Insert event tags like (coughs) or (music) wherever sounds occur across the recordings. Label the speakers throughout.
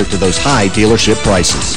Speaker 1: to those high dealership prices.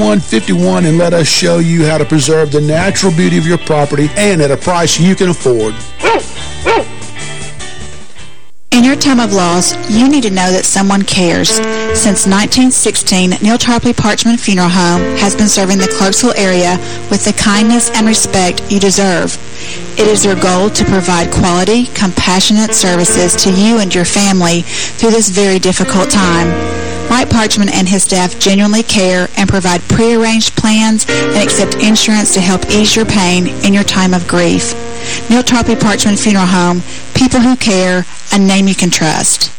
Speaker 2: 151 and let us show you how to preserve the natural beauty of your property and at a price you can afford.
Speaker 3: In your time of loss, you need to know that someone cares. Since 1916, Neal Tarpley Parchman Funeral Home has been serving the Clarksville area with the kindness and respect you deserve. It is their goal to provide quality, compassionate services to you and your family through this very difficult time. Mike Parchman and his staff genuinely care and provide prearranged plans and accept insurance to help ease your pain in your time of grief. Neal Tarpley Parchman Funeral Home, people who care, a name you can trust.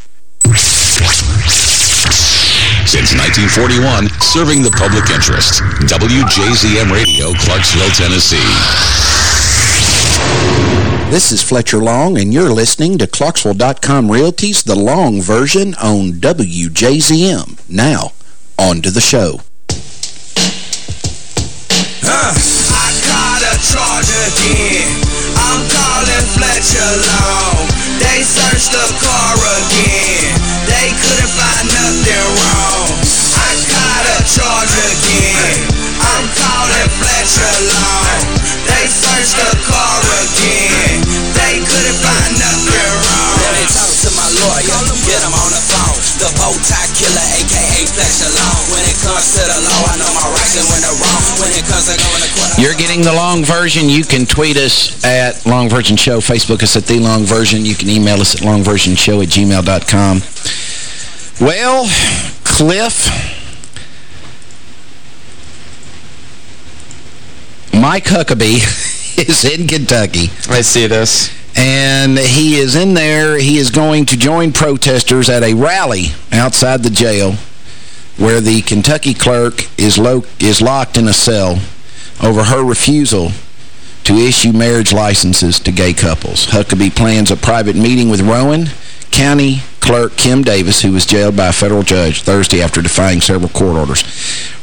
Speaker 4: Since 1941, serving the public interest. WJZM Radio, Clarksville, Tennessee.
Speaker 5: This is Fletcher Long, and you're listening to Clarksville.com Realty's The Long Version on WJZM. Now, on to the show.
Speaker 6: I got a charge again. I'm calling Fletcher Long. They searched the car again. They couldn't find nothing wrong. I got a charge again. I'm calling Fletcher Long. They searched the car again. They couldn't find nothing wrong. Let me talk to my lawyer. Get him on the phone. The bow tie killer, aka Fletcher Long. When it comes to the law, I know my rights and when they're wrong. When it comes to going to court.
Speaker 5: You're getting the long version. You can tweet us at Long Version Show, Facebook us at The Long Version. You can email us at longversionshow at gmail.com. Well, Cliff, Mike Huckabee (laughs) is in Kentucky.
Speaker 7: I see this.
Speaker 5: And he is in there. He is going to join protesters at a rally outside the jail where the Kentucky clerk is, lo is locked in a cell over her refusal to issue marriage licenses to gay couples. Huckabee plans a private meeting with Rowan County Clerk Kim Davis, who was jailed by a federal judge Thursday after defying several court orders.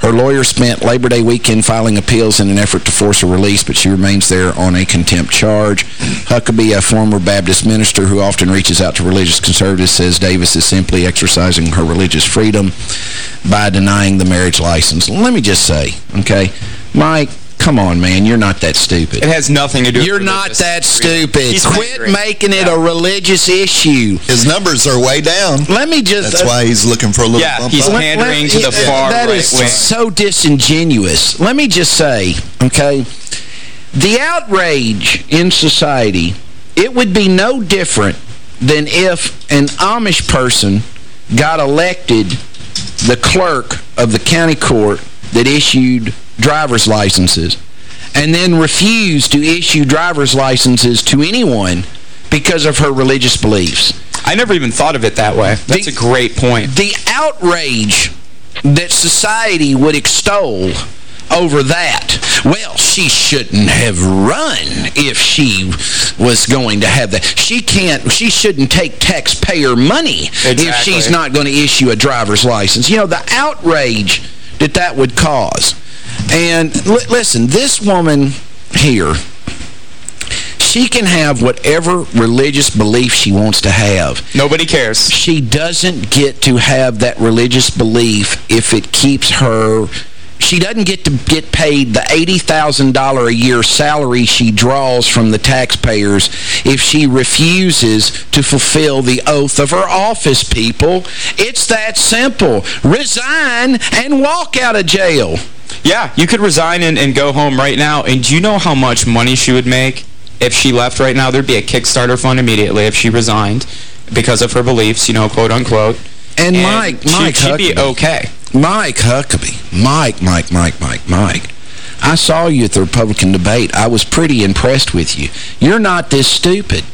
Speaker 5: Her lawyer spent Labor Day weekend filing appeals in an effort to force her release, but she remains there on a contempt charge. Huckabee, a former Baptist minister who often reaches out to religious conservatives, says Davis is simply exercising her religious freedom by denying the marriage license. Let me just say, okay, Mike, come on, man, you're not that stupid.
Speaker 7: It has nothing to do with
Speaker 5: You're
Speaker 7: with
Speaker 5: not that stupid.
Speaker 7: He's
Speaker 5: Quit
Speaker 7: angry.
Speaker 5: making it
Speaker 7: Yeah.
Speaker 5: a religious issue.
Speaker 8: His numbers are way down.
Speaker 5: Let me just...
Speaker 8: That's why he's looking for a little
Speaker 7: Yeah,
Speaker 8: bump
Speaker 7: he's
Speaker 8: up.
Speaker 7: pan- pandering to the far
Speaker 5: That
Speaker 7: right
Speaker 5: is
Speaker 7: wing.
Speaker 5: so disingenuous. Let me just say, okay, the outrage in society, it would be no different than if an Amish person got elected the clerk of the county court that issued driver's licenses and then refused to issue driver's licenses to anyone because of her religious beliefs.
Speaker 7: I never even thought of it that way. That's
Speaker 5: The-
Speaker 7: a great point.
Speaker 5: The outrage that society would extol over that. Well, she shouldn't have run if she was going to have that. She can't, she shouldn't take taxpayer money
Speaker 7: exactly.
Speaker 5: if she's not going to issue a driver's license. You know, the outrage that that would cause. And listen, this woman here, she can have whatever religious belief she wants to have.
Speaker 7: Nobody cares.
Speaker 5: She doesn't get to have that religious belief if it keeps her she doesn't get to get paid the $80,000 a year salary she draws from the taxpayers if she refuses to fulfill the oath of her office, people. It's that simple. Resign and walk out of jail.
Speaker 7: Yeah, you could resign and, and go home right now. And do you know how much money she would make if she left right now? There'd be a Kickstarter fund immediately if she resigned because of her beliefs, you know, quote unquote.
Speaker 5: And, and Mike, Mike
Speaker 7: she'd, she'd be okay.
Speaker 5: Mike Huckabee. Mike, Mike, Mike, Mike, Mike. I saw you at the Republican debate. I was pretty impressed with you. You're not this stupid.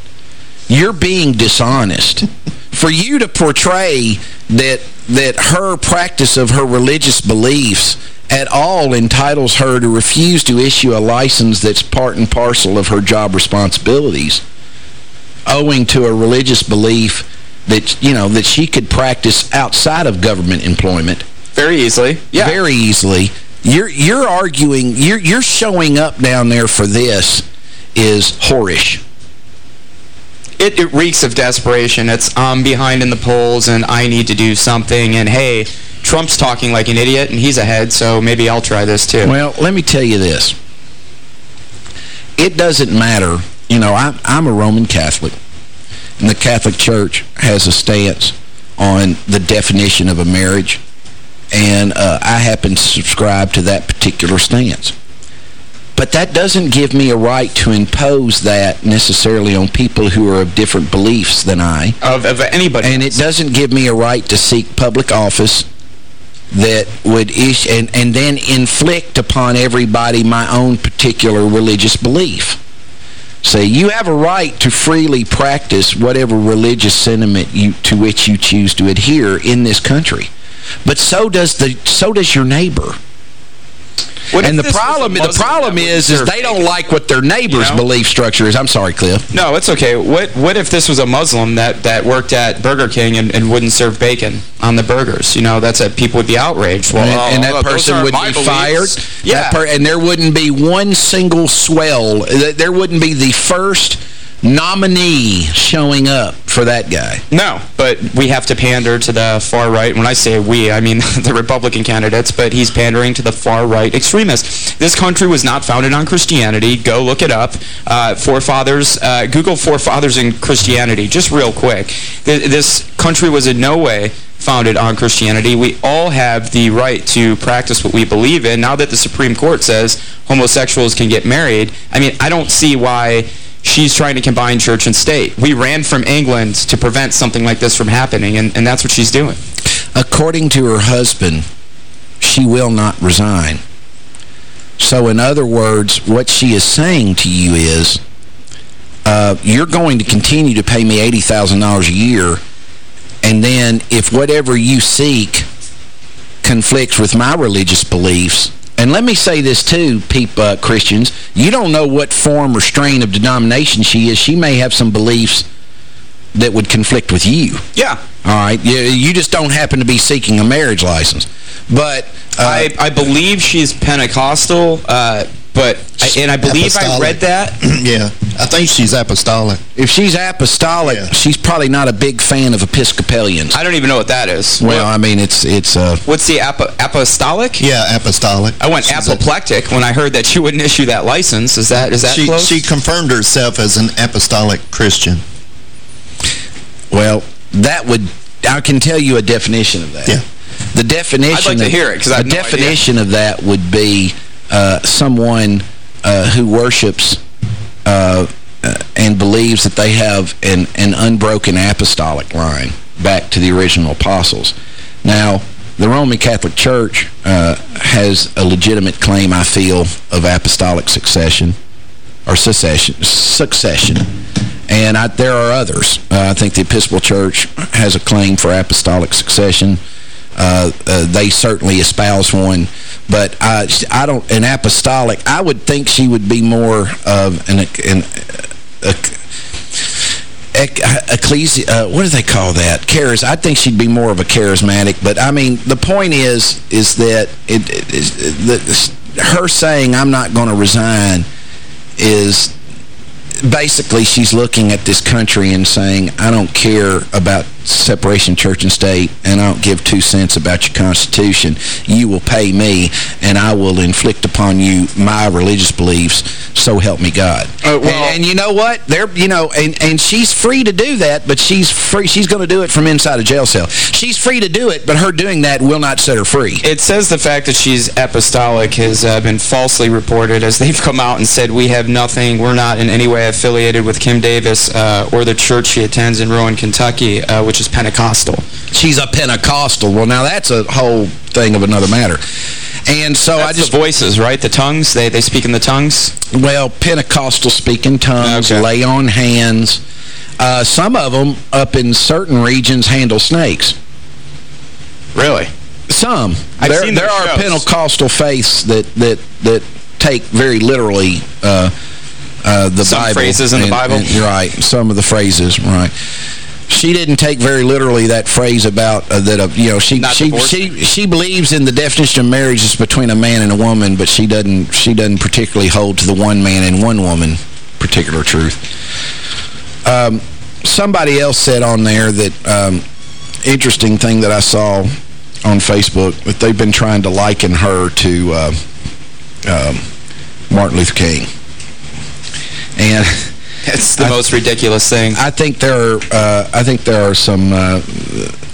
Speaker 5: You're being dishonest. (laughs) For you to portray that that her practice of her religious beliefs at all entitles her to refuse to issue a license that's part and parcel of her job responsibilities, owing to a religious belief that, you know, that she could practice outside of government employment.
Speaker 7: Very easily. Yeah.
Speaker 5: Very easily. You're you're arguing, you're you're showing up down there for this is whorish.
Speaker 7: It, it reeks of desperation. It's I'm behind in the polls and I need to do something and hey, Trump's talking like an idiot and he's ahead, so maybe I'll try this too.
Speaker 5: Well, let me tell you this. It doesn't matter. You know, I'm, I'm a Roman Catholic. And the Catholic Church has a stance on the definition of a marriage. And uh, I happen to subscribe to that particular stance. But that doesn't give me a right to impose that necessarily on people who are of different beliefs than I.
Speaker 7: Of, of anybody.
Speaker 5: And
Speaker 7: else.
Speaker 5: it doesn't give me a right to seek public office that would issue and, and then inflict upon everybody my own particular religious belief. Say, you have a right to freely practice whatever religious sentiment you, to which you choose to adhere in this country. But so does the so does your neighbor.
Speaker 7: What
Speaker 5: and the problem the problem is is they don't like what their neighbor's you know? belief structure is. I'm sorry, Cliff.
Speaker 7: No, it's okay. What what if this was a Muslim that that worked at Burger King and, and wouldn't serve bacon on the burgers? You know, that's a people would be outraged. Well,
Speaker 5: and, and
Speaker 7: oh,
Speaker 5: that person would be
Speaker 7: beliefs.
Speaker 5: fired.
Speaker 7: Yeah.
Speaker 5: and there wouldn't be one single swell. There wouldn't be the first nominee showing up for that guy.
Speaker 7: No, but we have to pander to the far right. When I say we, I mean (laughs) the Republican candidates, but he's pandering to the far right extremists. This country was not founded on Christianity. Go look it up. Uh, forefathers, uh, Google forefathers in Christianity, just real quick. This country was in no way founded on Christianity. We all have the right to practice what we believe in. Now that the Supreme Court says homosexuals can get married, I mean, I don't see why she's trying to combine church and state. We ran from England to prevent something like this from happening, and, and that's what she's doing.
Speaker 5: According to her husband, she will not resign. So in other words, what she is saying to you is, uh, you're going to continue to pay me $80,000 a year, and then if whatever you seek conflicts with my religious beliefs, and let me say this too, people, uh, Christians. You don't know what form or strain of denomination she is. She may have some beliefs that would conflict with you.
Speaker 7: Yeah.
Speaker 5: All right. You, you just don't happen to be seeking a marriage license. But
Speaker 7: uh, I, I believe she's Pentecostal, uh, but I, and I believe apostolic. I read that. (clears throat)
Speaker 8: yeah, I think she's apostolic.
Speaker 5: If she's apostolic, yeah. she's probably not a big fan of Episcopalians.
Speaker 7: I don't even know what that is.
Speaker 5: Well, what, I mean, it's it's. Uh,
Speaker 7: What's the ap apostolic?
Speaker 8: Yeah, apostolic.
Speaker 7: I went she's apoplectic when I heard that she wouldn't issue that license. Is that is that
Speaker 8: she,
Speaker 7: close?
Speaker 8: She confirmed herself as an apostolic Christian.
Speaker 5: Well, that would I can tell you a definition of that.
Speaker 8: Yeah.
Speaker 5: The definition.
Speaker 7: I'd like
Speaker 5: of,
Speaker 7: to hear it because the
Speaker 5: no definition
Speaker 7: idea.
Speaker 5: of that would be uh, someone uh, who worships uh, uh, and believes that they have an, an unbroken apostolic line back to the original apostles. Now, the Roman Catholic Church has a legitimate claim, I feel, of apostolic succession or succession. succession. And I, there are others. I think the Episcopal Church has a claim for apostolic succession. Uh, uh, they certainly espouse one. But uh, I don't, an apostolic, I would think she would be more of an, an a, ecclesi uh, what do they call that? Charis. I think she'd be more of a charismatic. But, I mean, the point is, is that it, it, the, her saying, I'm not going to resign, is basically she's looking at this country and saying, I don't care about separation church and state, and I don't give two cents about your Constitution. You will pay me, and I will inflict upon you my religious beliefs, so help me God. Uh, well, and, and, you know what? They're, you know, and, and she's free to do that, but she's free. She's going to do it from inside a jail cell. She's free to do it, but her doing that will not set her free.
Speaker 7: It says the fact that she's apostolic has uh, been falsely reported as they've come out and said, we have nothing, we're not in any way affiliated with Kim Davis uh, or the church she attends in Rowan, Kentucky, uh, which is Pentecostal.
Speaker 5: She's a Pentecostal. Well, now that's a whole thing of another matter. And so
Speaker 7: that's
Speaker 5: I just...
Speaker 7: the voices, right? The tongues? They, they speak in the tongues?
Speaker 5: Well, Pentecostal speak in tongues, okay. lay on hands. Uh, some of them, up in certain regions, handle snakes.
Speaker 7: Really?
Speaker 5: Some.
Speaker 7: I've
Speaker 5: there,
Speaker 7: seen
Speaker 5: there are
Speaker 7: shows.
Speaker 5: Pentecostal faiths that, that, that take very literally... Uh, uh, the
Speaker 7: some
Speaker 5: Bible.
Speaker 7: phrases in
Speaker 5: and,
Speaker 7: the Bible?
Speaker 5: And, right. Some of the phrases, right she didn't take very literally that phrase about uh, that. Uh, you know, she she she she believes in the definition of marriage is between a man and a woman, but she doesn't she doesn't particularly hold to the one man and one woman particular truth. Um, somebody else said on there that um, interesting thing that I saw on Facebook that they've been trying to liken her to uh, um, Martin Luther King, and. (laughs)
Speaker 7: It's the I, most ridiculous thing.
Speaker 5: I think there are, uh, I think there are some uh,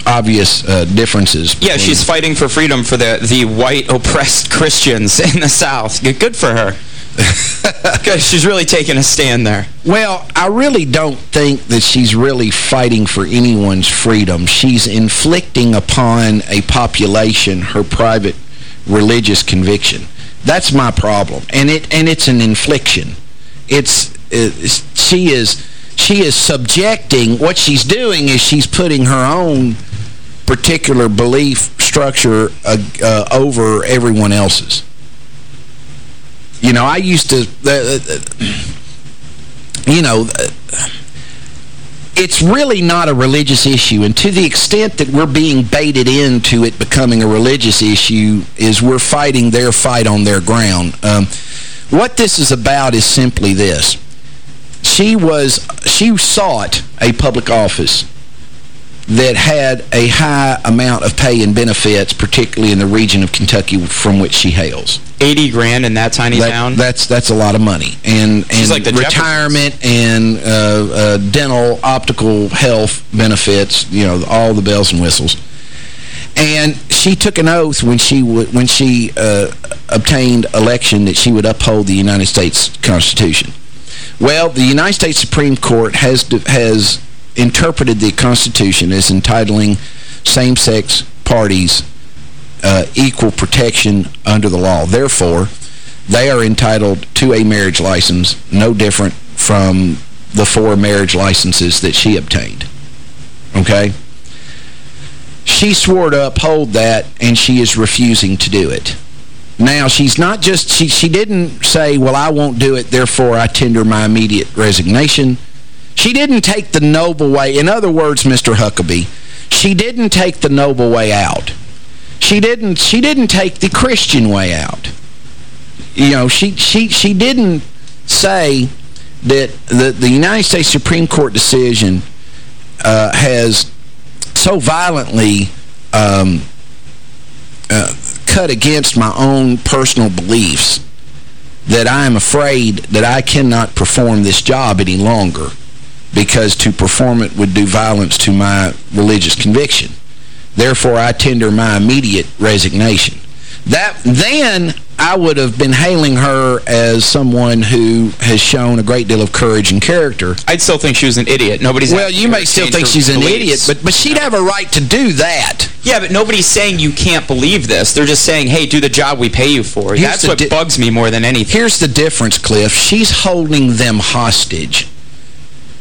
Speaker 5: obvious uh, differences.
Speaker 7: Yeah, she's fighting for freedom for the, the white oppressed (laughs) Christians in the South. Good for her. (laughs) Because she's really taking a stand there.
Speaker 5: Well, I really don't think that she's really fighting for anyone's freedom. She's inflicting upon a population her private religious conviction. That's my problem. And it and it's an infliction. It's she is she is subjecting what she's doing is she's putting her own particular belief structure uh, uh, over everyone else's. You know, I used to, uh, uh you know, it's really not a religious issue. And to the extent that we're being baited into it becoming a religious issue is we're fighting their fight on their ground. Um, what this is about is simply this she was she sought a public office that had a high amount of pay and benefits, particularly in the region of Kentucky from which she hails.
Speaker 7: 80 grand in that tiny
Speaker 5: that,
Speaker 7: town?
Speaker 5: That's that's a lot of money. And, and
Speaker 7: like
Speaker 5: retirement and uh, uh, dental, optical health benefits, you know, all the bells and whistles. And she took an oath when she when she uh, obtained election that she would uphold the United States Constitution. Well, the United States Supreme Court has has interpreted the Constitution as entitling same-sex parties uh, equal protection under the law. Therefore, they are entitled to a marriage license, no different from the four marriage licenses that she obtained. Okay? She swore to uphold that, and she is refusing to do it. Now, she's not just, she, she didn't say, well, I won't do it, therefore I tender my immediate resignation. She didn't take the noble way. In other words, Mr. Huckabee, she didn't take the noble way out. She didn't, she didn't take the Christian way out. You know, she, she, she didn't say that the, the United States Supreme Court decision uh, has so violently um, uh, cut against my own personal beliefs that I am afraid that I cannot perform this job any longer because to perform it would do violence to my religious conviction. Therefore, I tender my immediate resignation. That Then I would have been hailing her as someone who has shown a great deal of courage and character.
Speaker 7: I'd still think she was an idiot. Nobody's
Speaker 5: Well, you may still think she's an idiot, but but she'd have a right to do that.
Speaker 7: Yeah, but nobody's saying you can't believe this. They're just saying, hey, do the job we pay you for. Here's That's what bugs me more than anything.
Speaker 5: Here's the difference, Cliff. She's holding them hostage.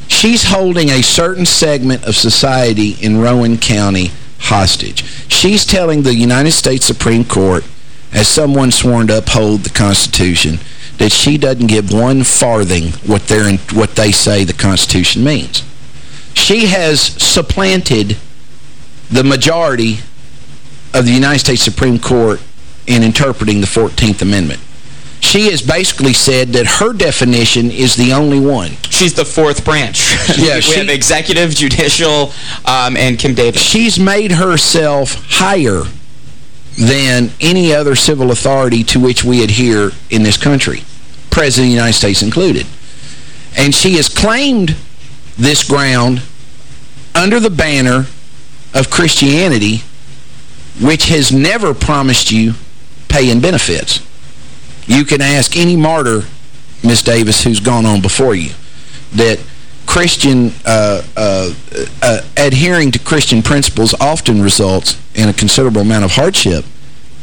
Speaker 5: She's holding a certain segment of society in Rowan County hostage. She's telling the United States Supreme Court, as someone sworn to uphold the Constitution, that she doesn't give one farthing what, they're in, what they say the Constitution means. She has supplanted the majority of the United States Supreme Court in interpreting the 14th Amendment. She has basically said that her definition is the only one.
Speaker 7: She's the fourth branch. (laughs)
Speaker 5: Yeah,
Speaker 7: we
Speaker 5: she-
Speaker 7: have executive, judicial, um, and Kim Davis.
Speaker 5: She's made herself higher than any other civil authority to which we adhere in this country, President of the United States included. And she has claimed this ground under the banner of Christianity, which has never promised you pay and benefits. You can ask any martyr, Miss Davis, who's gone on before you, that Christian, uh, uh, uh, adhering to Christian principles often results in a considerable amount of hardship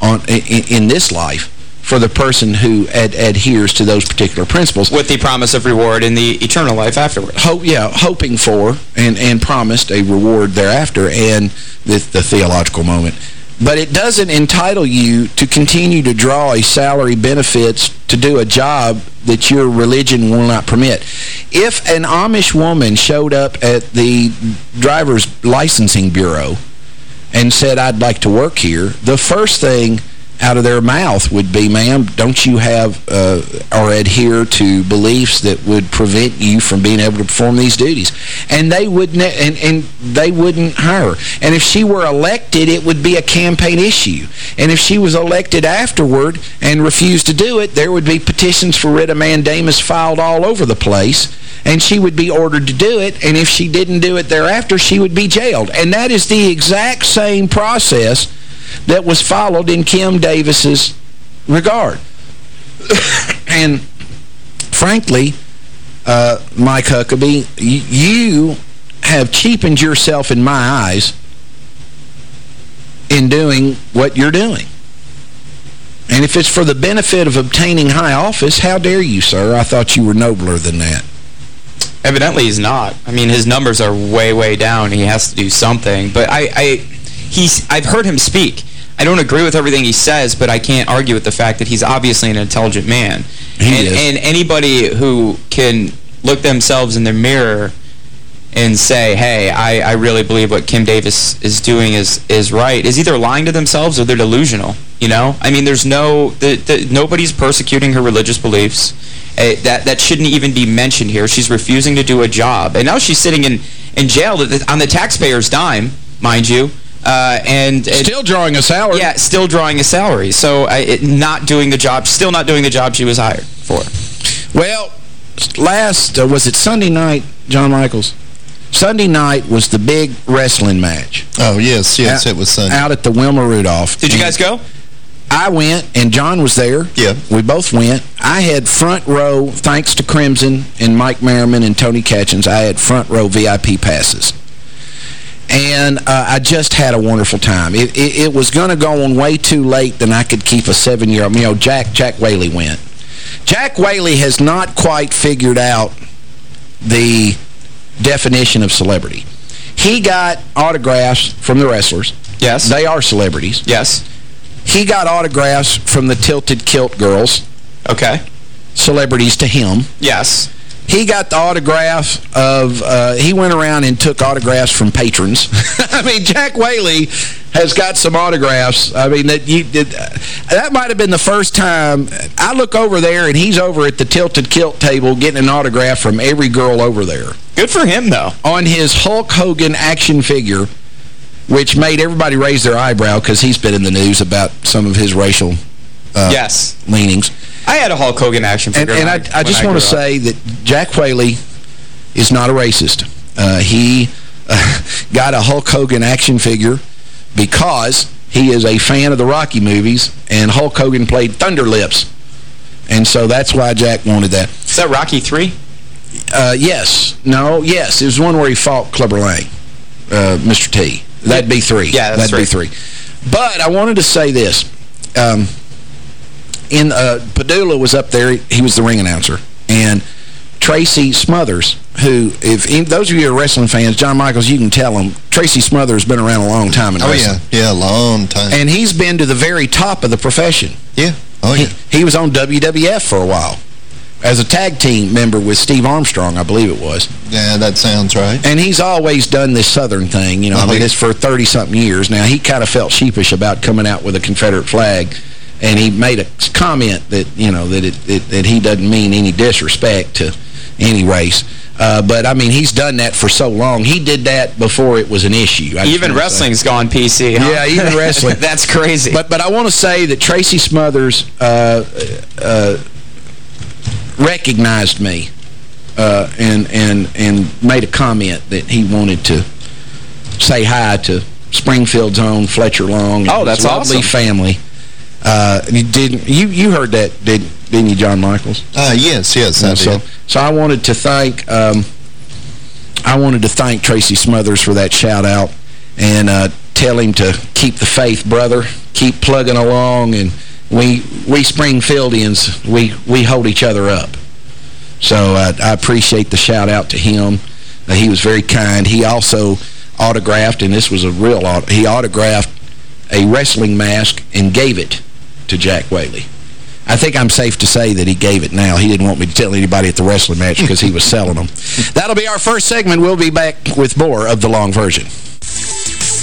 Speaker 5: on in, in this life for the person who ad adheres to those particular principles.
Speaker 7: With the promise of reward in the eternal life afterwards.
Speaker 5: Hope, yeah, hoping for and, and promised a reward thereafter and the, the theological moment. But it doesn't entitle you to continue to draw a salary benefits to do a job that your religion will not permit. If an Amish woman showed up at the driver's licensing bureau and said, I'd like to work here, the first thing out of their mouth would be, ma'am, don't you have uh, or adhere to beliefs that would prevent you from being able to perform these duties? And they wouldn't and, and they wouldn't hire her. And if she were elected, it would be a campaign issue. And if she was elected afterward and refused to do it, there would be petitions for writ of mandamus filed all over the place and she would be ordered to do it, and if she didn't do it thereafter, she would be jailed. And that is the exact same process that was followed in Kim Davis's regard. (coughs) and frankly, uh, Mike Huckabee, you have cheapened yourself in my eyes in doing what you're doing. And if it's for the benefit of obtaining high office, how dare you, sir? I thought you were nobler than that.
Speaker 7: Evidently he's not. I mean, his numbers are way, way down. He has to do something. But I, I, he's, I've heard him speak. I don't agree with everything he says, but I can't argue with the fact that he's obviously an intelligent man.
Speaker 5: He
Speaker 7: and,
Speaker 5: is.
Speaker 7: and anybody who can look themselves in the mirror and say, hey, I, I really believe what Kim Davis is doing is is right, is either lying to themselves or they're delusional, you know? I mean, there's no, the, the, nobody's persecuting her religious beliefs. Uh, that, that shouldn't even be mentioned here. She's refusing to do a job. And now she's sitting in, in jail on the taxpayer's dime, mind you. Uh, and, and
Speaker 5: Still drawing a salary.
Speaker 7: Yeah, still drawing a salary. So uh, it, not doing the job, still not doing the job she was hired for.
Speaker 5: Well, last, uh, was it Sunday night, John Michaels? Sunday night was the big wrestling match.
Speaker 8: Oh, yes, yes,
Speaker 5: out,
Speaker 8: it was Sunday.
Speaker 5: Out at the Wilma Rudolph.
Speaker 7: Did you guys go?
Speaker 5: I went, and John was there.
Speaker 8: Yeah.
Speaker 5: We both went. I had front row, thanks to Crimson and Mike Merriman and Tony Catchins, I had front row VIP passes. And uh, I just had a wonderful time. It, it, it was going to go on way too late than I could keep a seven-year-old. You know, Jack, Jack Whaley went. Jack Whaley has not quite figured out the definition of celebrity. He got autographs from the wrestlers.
Speaker 7: Yes.
Speaker 5: They are celebrities.
Speaker 7: Yes.
Speaker 5: He got autographs from the Tilted Kilt Girls,
Speaker 7: Okay.
Speaker 5: celebrities to him.
Speaker 7: Yes.
Speaker 5: He got the autograph of, uh, he went around and took autographs from patrons. (laughs) I mean, Jack Whaley has got some autographs. I mean, that you did, uh, that might have been the first time. I look over there, and he's over at the Tilted Kilt table getting an autograph from every girl over there.
Speaker 7: Good for him, though.
Speaker 5: On his Hulk Hogan action figure, which made everybody raise their eyebrow because he's been in the news about some of his racial uh,
Speaker 7: yes.
Speaker 5: leanings.
Speaker 7: I had a Hulk Hogan action
Speaker 5: And,
Speaker 7: figure.
Speaker 5: and I,
Speaker 7: when
Speaker 5: I just want to say that Jack Whaley is not a racist. Uh, he (laughs) uh, got a Hulk Hogan action figure because he is a fan of the Rocky movies, and Hulk Hogan played Thunder Lips. And so that's why Jack wanted that.
Speaker 7: Is that Rocky 3?
Speaker 5: Uh, yes. No, yes. It was one where he fought Clubber Lang, uh, Mr. T. That'd be three.
Speaker 7: Yeah, that's
Speaker 5: That'd be three. But I wanted to say this. Um, in uh, Padula was up there. He was the ring announcer. And Tracy Smothers, who, if those of you are wrestling fans, John Michaels, you can tell them, Tracy Smothers has been around a long time in
Speaker 8: oh,
Speaker 5: wrestling.
Speaker 8: yeah. Yeah, a long time.
Speaker 5: And he's been to the very top of the profession.
Speaker 8: Yeah. Oh, yeah.
Speaker 5: He, he was on WWF for a while as a tag team member with Steve Armstrong, I believe it was.
Speaker 8: Yeah, that sounds right.
Speaker 5: And he's always done this Southern thing, you know. I mean, it's for 30-something years. Now, he kind of felt sheepish about coming out with a Confederate flag, and he made a comment that, you know, that, it, it that he doesn't mean any disrespect to any race. Uh, but, I mean, he's done that for so long. He did that before it was an issue.
Speaker 7: I even wrestling's say. gone PC, huh?
Speaker 5: Yeah, even (laughs) wrestling.
Speaker 7: That's crazy.
Speaker 5: But but I want to say that Tracy Smothers uh, uh, recognized me uh, and, and, and made a comment that he wanted to say hi to Springfield's own Fletcher Long.
Speaker 7: Oh, that's
Speaker 5: lovely
Speaker 7: awesome.
Speaker 5: family. Uh, you did you you heard that did didn't you, John Michaels?
Speaker 8: Uh, yes, yes, I
Speaker 5: so,
Speaker 8: did.
Speaker 5: So I wanted to thank um, I wanted to thank Tracy Smothers for that shout out and uh, tell him to keep the faith, brother. Keep plugging along and we we Springfieldians, we, we hold each other up. So uh, I appreciate the shout out to him. Uh, he was very kind. He also autographed, and this was a real, he autographed a wrestling mask and gave it to Jack Whaley. I think I'm safe to say that he gave it now. He didn't want me to tell anybody at the wrestling match because he was selling them. (laughs) That'll be our first segment. We'll be back with more of the long version.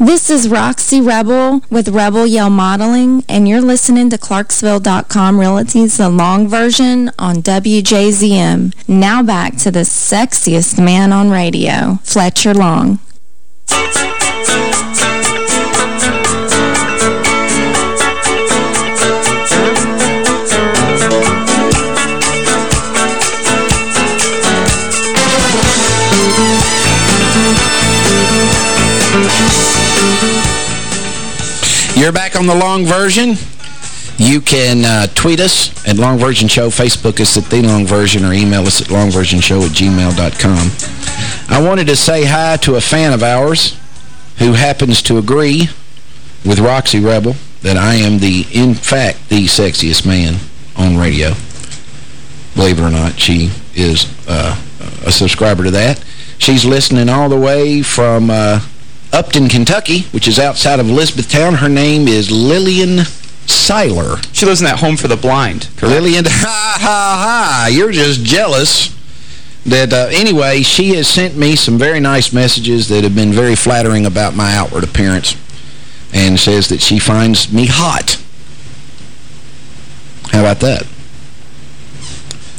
Speaker 9: This is Roxy Rebel with Rebel Yell Modeling, and you're listening to Clarksville.com Realty's The Long Version on WJZM. Now back to the sexiest man on radio, Fletcher Long.
Speaker 5: You're back on the long version. You can uh, tweet us at Long Version Show, Facebook us at The Long Version, or email us at longversionshow at gmail.com. I wanted to say hi to a fan of ours who happens to agree with Roxy Rebel that I am the, in fact, the sexiest man on radio. Believe it or not, she is uh, a subscriber to that. She's listening all the way from uh, Upton, Kentucky, which is outside of Elizabethtown. Her name is Lillian Seiler.
Speaker 7: She lives in that home for the blind, correct?
Speaker 5: Lillian, (laughs) ha, ha, ha. You're just jealous. That uh, Anyway, she has sent me some very nice messages that have been very flattering about my outward appearance and says that she finds me hot. How about that?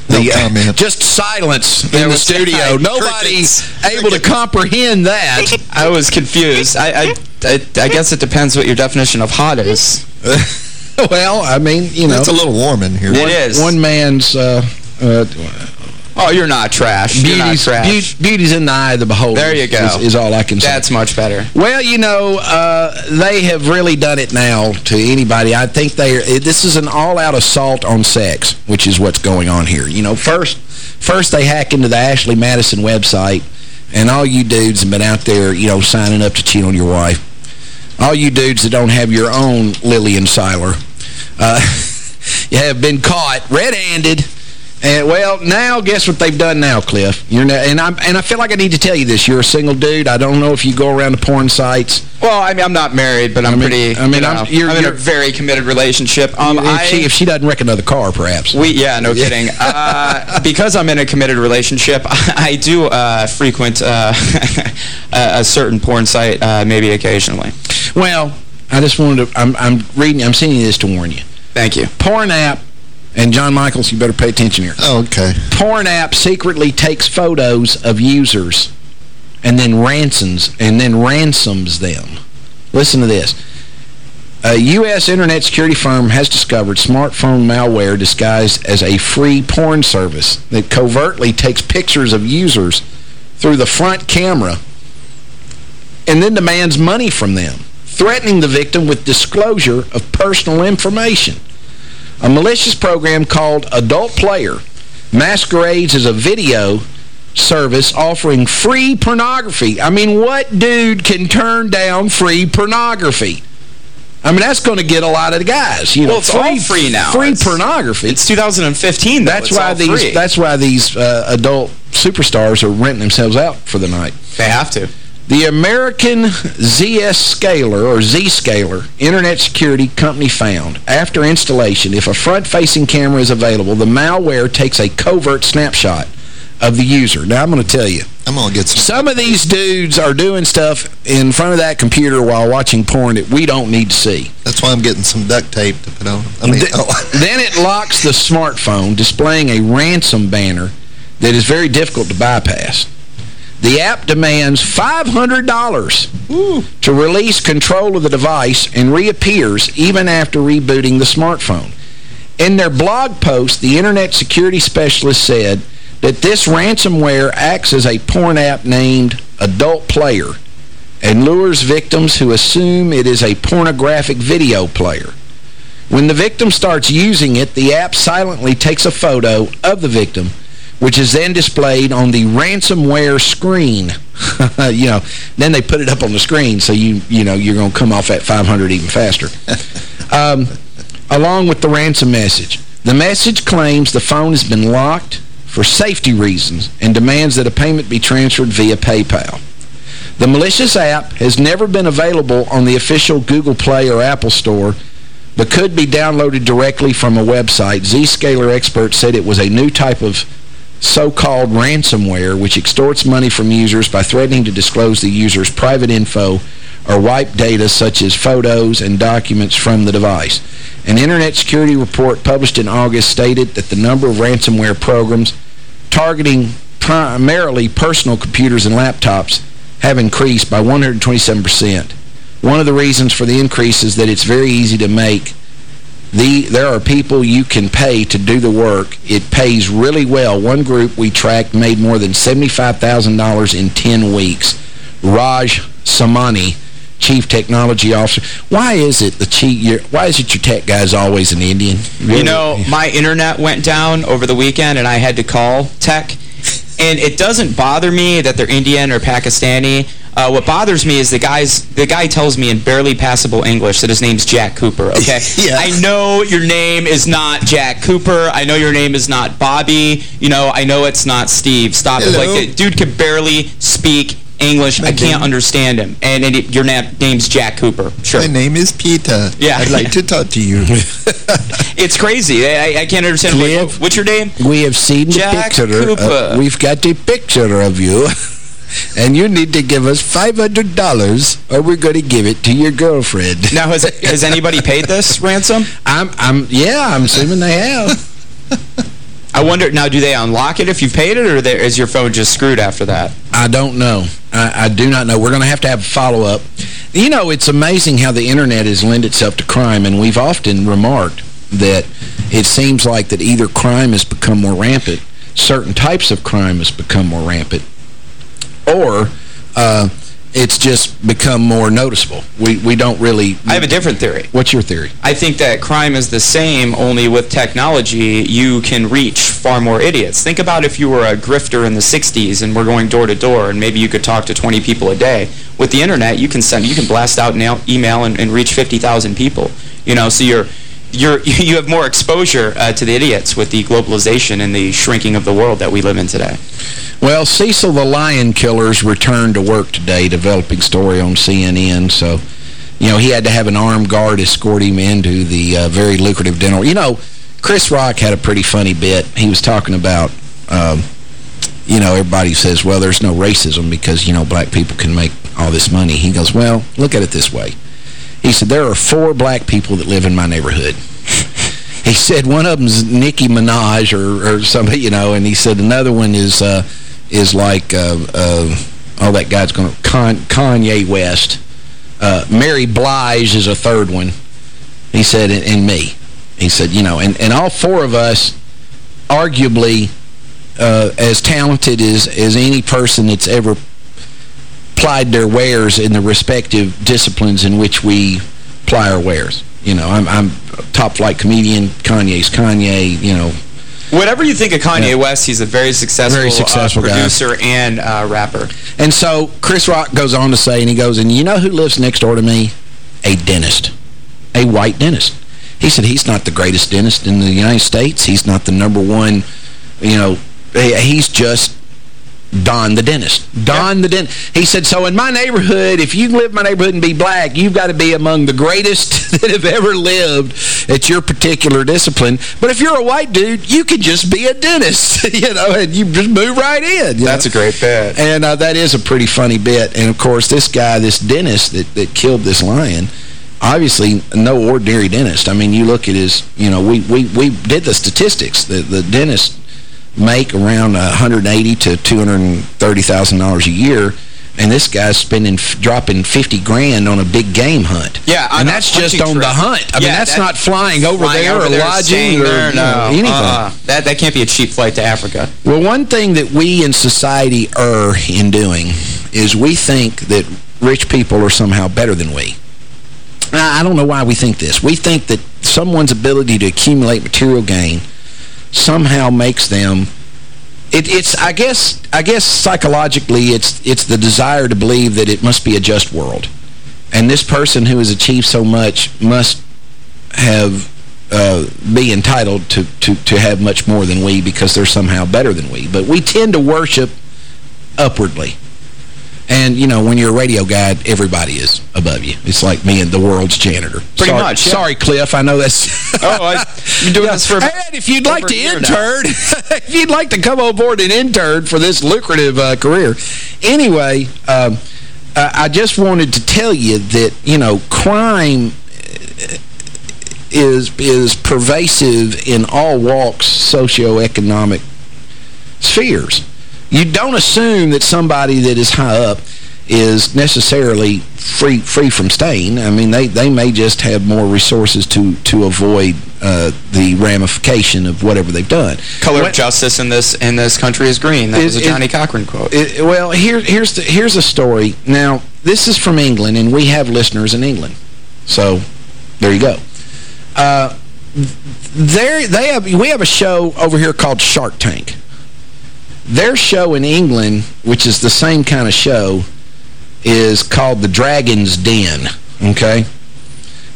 Speaker 8: No
Speaker 5: The, uh, just silence
Speaker 7: There
Speaker 5: in the
Speaker 7: was
Speaker 5: studio.
Speaker 7: silence.
Speaker 5: Nobody's able to comprehend that.
Speaker 7: I was confused. I, I, I, I guess it depends what your definition of hot is. (laughs)
Speaker 5: well, I mean, you know.
Speaker 8: It's a little warm in here.
Speaker 7: It is.
Speaker 5: One man's uh, uh,
Speaker 7: Oh, you're not trash. You're not
Speaker 5: beauty's,
Speaker 7: trash.
Speaker 5: beauty, beauty's in the eye of the beholder.
Speaker 7: There you go.
Speaker 5: Is, is all I can say.
Speaker 7: That's much better.
Speaker 5: Well, you know, uh, they have really done it now to anybody. I think they are, this is an all-out assault on sex, which is what's going on here. You know, first, first they hack into the Ashley Madison website, and all you dudes have been out there, you know, signing up to cheat on your wife. All you dudes that don't have your own Lillian Seiler, uh, (laughs) you have been caught red-handed and well, now guess what they've done now, Cliff? You're now, and I'm and I feel like I need to tell you this. You're a single dude. I don't know if you go around the porn sites.
Speaker 7: Well, I mean, I'm not married, but I'm
Speaker 5: I mean-
Speaker 7: pretty.
Speaker 5: I mean,
Speaker 7: you
Speaker 5: I'm- you're-
Speaker 7: I'm in a
Speaker 5: you're-
Speaker 7: very committed relationship. Um,
Speaker 5: if,
Speaker 7: I,
Speaker 5: she, if she doesn't wreck another car, perhaps.
Speaker 7: We yeah, no kidding. (laughs) Uh, because I'm in a committed relationship, (laughs) I do uh, frequent uh, (laughs) a, a certain porn site, uh, maybe occasionally.
Speaker 5: Well, I just wanted to. I'm I'm reading. I'm sending this to warn you.
Speaker 7: Thank you.
Speaker 5: Porn app. And John Michaels, you better pay attention here.
Speaker 8: Oh, okay.
Speaker 5: Porn app secretly takes photos of users and then ransoms and then ransoms them. Listen to this. A U.S. internet security firm has discovered smartphone malware disguised as a free porn service that covertly takes pictures of users through the front camera and then demands money from them, threatening the victim with disclosure of personal information. A malicious program called Adult Player masquerades as a video service offering free pornography. I mean, what dude can turn down free pornography? I mean, that's going to get a lot of the guys. You know,
Speaker 7: Well, it's all free now.
Speaker 5: Free
Speaker 7: It's-
Speaker 5: pornography.
Speaker 7: It's 2015. Though.
Speaker 5: that's
Speaker 7: It's
Speaker 5: why these.
Speaker 7: free.
Speaker 5: That's why these uh, adult superstars are renting themselves out for the night.
Speaker 7: they have to.
Speaker 5: The American ZS Scaler, or Zscaler, internet security company found, after installation, if a front-facing camera is available, the malware takes a covert snapshot of the user. Now, I'm going to tell you,
Speaker 8: I'm going to get some.
Speaker 5: some of these dudes are doing stuff in front of that computer while watching porn that we don't need to see.
Speaker 8: That's why I'm getting some duct tape to put on. I mean,
Speaker 5: Th-
Speaker 8: oh. (laughs)
Speaker 5: then it locks the smartphone, displaying a ransom banner that is very difficult to bypass. The app demands $500 to release control of the device and reappears even after rebooting the smartphone. In their blog post, the internet security specialist said that this ransomware acts as a porn app named Adult Player and lures victims who assume it is a pornographic video player. When the victim starts using it, the app silently takes a photo of the victim, which is then displayed on the ransomware screen. (laughs) you know, then they put it up on the screen, so you you know you're going to come off at 500 even faster. (laughs) um, along with the ransom message, the message claims the phone has been locked for safety reasons and demands that a payment be transferred via PayPal. The malicious app has never been available on the official Google Play or Apple Store, but could be downloaded directly from a website. Zscaler experts said it was a new type of so-called ransomware which extorts money from users by threatening to disclose the user's private info or wipe data such as photos and documents from the device. An Internet Security report published in August stated that the number of ransomware programs targeting primarily personal computers and laptops have increased by 127%. One of the reasons for the increase is that it's very easy to make. The, there are people you can pay to do the work. It pays really well. One group we tracked made more than $75,000 in 10 weeks. Raj Samani chief technology officer. Why is it the chief? Your, why is it your tech guy is always an Indian?
Speaker 7: You know, my internet went down over the weekend, and I had to call tech. And it doesn't bother me that they're Indian or Pakistani. Uh, what bothers me is the guy's the guy tells me in barely passable English that his name's Jack Cooper. Okay, (laughs)
Speaker 8: Yeah.
Speaker 7: I know your name is not Jack Cooper. I know your name is not Bobby. You know, I know it's not Steve. Stop it!
Speaker 8: Hello.
Speaker 7: Like the dude can barely speak English. I can't understand him. And, and it, your na name's Jack Cooper. Sure.
Speaker 8: My name is Peter.
Speaker 7: Yeah.
Speaker 8: I'd like to talk to you. (laughs)
Speaker 7: It's crazy. I, I can't understand. Like,
Speaker 5: Cliff.
Speaker 7: what's your name?
Speaker 5: We have seen the
Speaker 7: Jack
Speaker 5: picture.
Speaker 7: Cooper.
Speaker 5: Uh, we've got a picture of you. (laughs) and you need to give us $500 or we're going to give it to your girlfriend.
Speaker 7: Now, has, has anybody paid this (laughs) ransom?
Speaker 5: I'm, I'm, yeah, I'm assuming they have. (laughs)
Speaker 7: I wonder, now, do they unlock it if you've paid it, or is your phone just screwed after that?
Speaker 5: I don't know. I, I do not know. We're going to have to have a follow-up. You know, it's amazing how the Internet has lent itself to crime, and we've often remarked that it seems like that either crime has become more rampant, certain types of crime has become more rampant, or uh, it's just become more noticeable. We, we don't really...
Speaker 7: I have a different theory.
Speaker 5: What's your theory?
Speaker 7: I think that crime is the same, only with technology, you can reach far more idiots. Think about if you were a grifter in the 60s and we're going door to door, and maybe you could talk to 20 people a day. With the internet, you can send, you can blast out an email and, and reach 50,000 people. You know, so you're, you're, (laughs) you have more exposure uh, to the idiots with the globalization and the shrinking of the world that we live in today.
Speaker 5: Well, Cecil the Lion Killer's returned to work today, developing story on CNN. So, you know, he had to have an armed guard escort him into the uh, very lucrative dental. You know, Chris Rock had a pretty funny bit. He was talking about, um, you know, everybody says, well, there's no racism because, you know, black people can make all this money. He goes, well, look at it this way. He said, there are four black people that live in my neighborhood. (laughs) He said one of them's Nicki Minaj or, or somebody, you know, and he said another one is uh, is like, uh, uh, oh, that guy's going to, Kanye West. Uh, Mary Blige is a third one. He said, and, and me. He said, you know, and, and all four of us, arguably, uh, as talented as, as any person that's ever plied their wares in the respective disciplines in which we ply our wares. You know, I'm, I'm top-flight comedian, Kanye's Kanye, you know.
Speaker 7: Whatever you think of Kanye
Speaker 5: Yeah.
Speaker 7: West, he's a very successful,
Speaker 5: Very successful
Speaker 7: uh,
Speaker 5: guy.
Speaker 7: producer and uh, rapper.
Speaker 5: And so Chris Rock goes on to say, and he goes, and you know who lives next door to me? A dentist. A white dentist. He said he's not the greatest dentist in the United States. He's not the number one, you know, he's just Don the dentist. Don the dentist. He said, so in my neighborhood, if you live in my neighborhood and be black, you've got to be among the greatest (laughs) that have ever lived at your particular discipline. But if you're a white dude, you can just be a dentist, (laughs) you know, and you just move right in.
Speaker 7: That's
Speaker 5: know?
Speaker 7: a great bit.
Speaker 5: And uh, that is a pretty funny bit. And, of course, this guy, this dentist that, that killed this lion, obviously no ordinary dentist. I mean, you look at his, you know, we, we, we did the statistics. The, the dentists make around 180 to $230,000 a year. And this guy's spending, dropping 50 grand on a big game hunt.
Speaker 7: Yeah,
Speaker 5: and that's just on the hunt. I mean,
Speaker 7: Yeah,
Speaker 5: that's not flying over
Speaker 7: Flying
Speaker 5: there
Speaker 7: over
Speaker 5: or
Speaker 7: there,
Speaker 5: lodging or
Speaker 7: there,
Speaker 5: you know, anything.
Speaker 7: Uh-uh. That, that can't be a cheap flight to Africa.
Speaker 5: Well, one thing that we in society err in doing is we think that rich people are somehow better than we. I I don't know why we think this. We think that someone's ability to accumulate material gain somehow makes them it, it's I guess I guess psychologically it's it's the desire to believe that it must be a just world. And this person who has achieved so much must have uh, be entitled to, to, to have much more than we because they're somehow better than we. But we tend to worship upwardly. And, you know, when you're a radio guy, everybody is above you. It's like me and the world's janitor.
Speaker 7: Pretty
Speaker 5: sorry,
Speaker 7: much, yeah.
Speaker 5: Sorry, Cliff. I know that's... (laughs)
Speaker 7: Oh, I, you're doing this (laughs) for
Speaker 5: And if you'd like to
Speaker 7: a year now.
Speaker 5: intern, (laughs) if you'd like to come on board and intern for this lucrative uh, career. Anyway, um, I I just wanted to tell you that, you know, crime uh, is is pervasive in all walks socioeconomic spheres. You don't assume that somebody that is high up is necessarily free free from stain. I mean, they, they may just have more resources to, to avoid uh, the ramification of whatever they've done.
Speaker 7: Color of justice in this in this country is green. That
Speaker 5: It-
Speaker 7: was a
Speaker 5: it-
Speaker 7: Johnnie Cochran quote.
Speaker 5: It- well, here, here's the, here's a story. Now, this is from England, and we have listeners in England. So, there you go. Uh, there, they have, we have a show over here called Shark Tank. Their show in England, which is the same kind of show, is called The Dragon's Den, okay?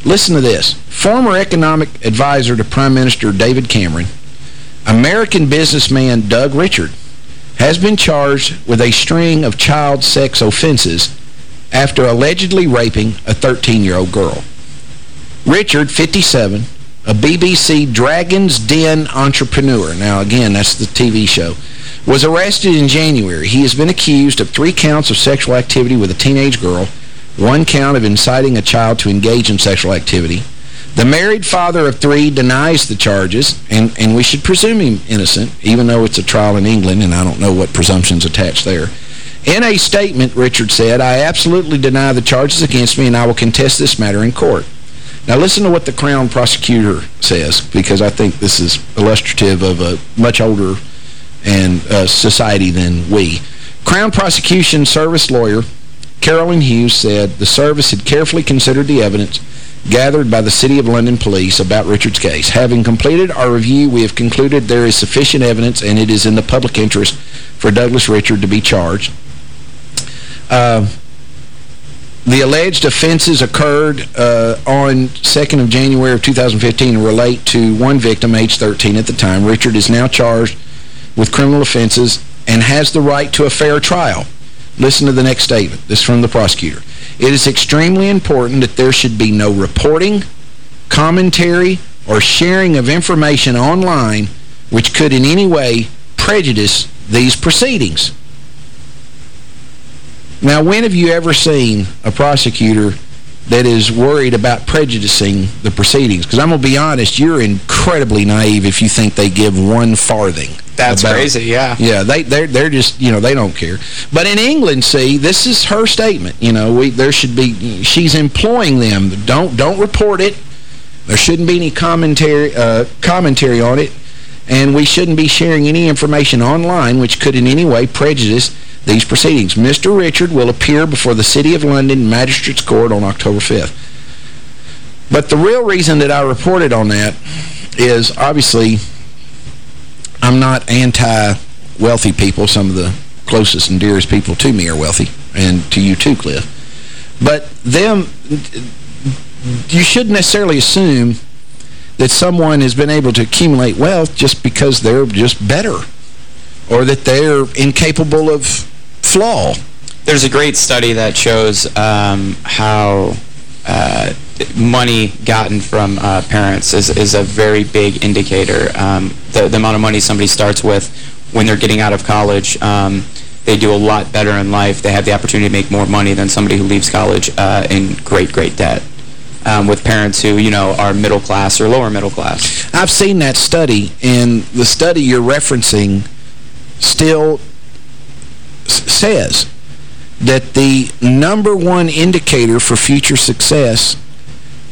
Speaker 5: Listen to this. Former economic advisor to Prime Minister David Cameron, American businessman Doug Richard, has been charged with a string of child sex offenses after allegedly raping a 13-year-old girl. Richard, 57, a BBC Dragon's Den entrepreneur, now again, that's the TV show, was arrested in January. He has been accused of three counts of sexual activity with a teenage girl, one count of inciting a child to engage in sexual activity. The married father of three denies the charges, and, and we should presume him innocent, even though it's a trial in England, and I don't know what presumption's attached there. In a statement, Richard said, I absolutely deny the charges against me, and I will contest this matter in court. Now listen to what the Crown prosecutor says, because I think this is illustrative of a much older and uh, society than we. Crown Prosecution Service lawyer Carolyn Hughes said the service had carefully considered the evidence gathered by the City of London Police about Richard's case. Having completed our review, we have concluded there is sufficient evidence and it is in the public interest for Douglas Richard to be charged. Uh, the alleged offenses occurred uh, on 2nd of January of 2015 and relate to one victim, age 13 at the time. Richard is now charged with criminal offenses and has the right to a fair trial. Listen to the next statement. This is from the prosecutor. It is extremely important that there should be no reporting, commentary, or sharing of information online which could in any way prejudice these proceedings. Now, when have you ever seen a prosecutor that is worried about prejudicing the proceedings? Because I'm going to be honest, you're incredibly naive if you think they give one farthing.
Speaker 7: That's
Speaker 5: about-
Speaker 7: crazy, yeah.
Speaker 5: Yeah, they, they're, they're just, you know, they don't care. But in England, see, this is her statement. You know, we there should be, she's employing them. Don't, don't report it. There shouldn't be any commentary, uh, commentary on it. And we shouldn't be sharing any information online which could in any way prejudice these proceedings. Mr. Richard will appear before the City of London Magistrates Court on October 5th. But the real reason that I reported on that is obviously I'm not anti-wealthy people. Some of the closest and dearest people to me are wealthy, and to you too, Cliff. But them, you shouldn't necessarily assume that someone has been able to accumulate wealth just because they're just better or that they're incapable of flaw.
Speaker 7: There's a great study that shows um, how uh, money gotten from uh, parents is, is a very big indicator. Um, the, the amount of money somebody starts with when they're getting out of college, um, they do a lot better in life. They have the opportunity to make more money than somebody who leaves college uh, in great, great debt. Um, with parents who, you know, are middle class or lower middle class.
Speaker 5: I've seen that study, and the study you're referencing still says that the number one indicator for future success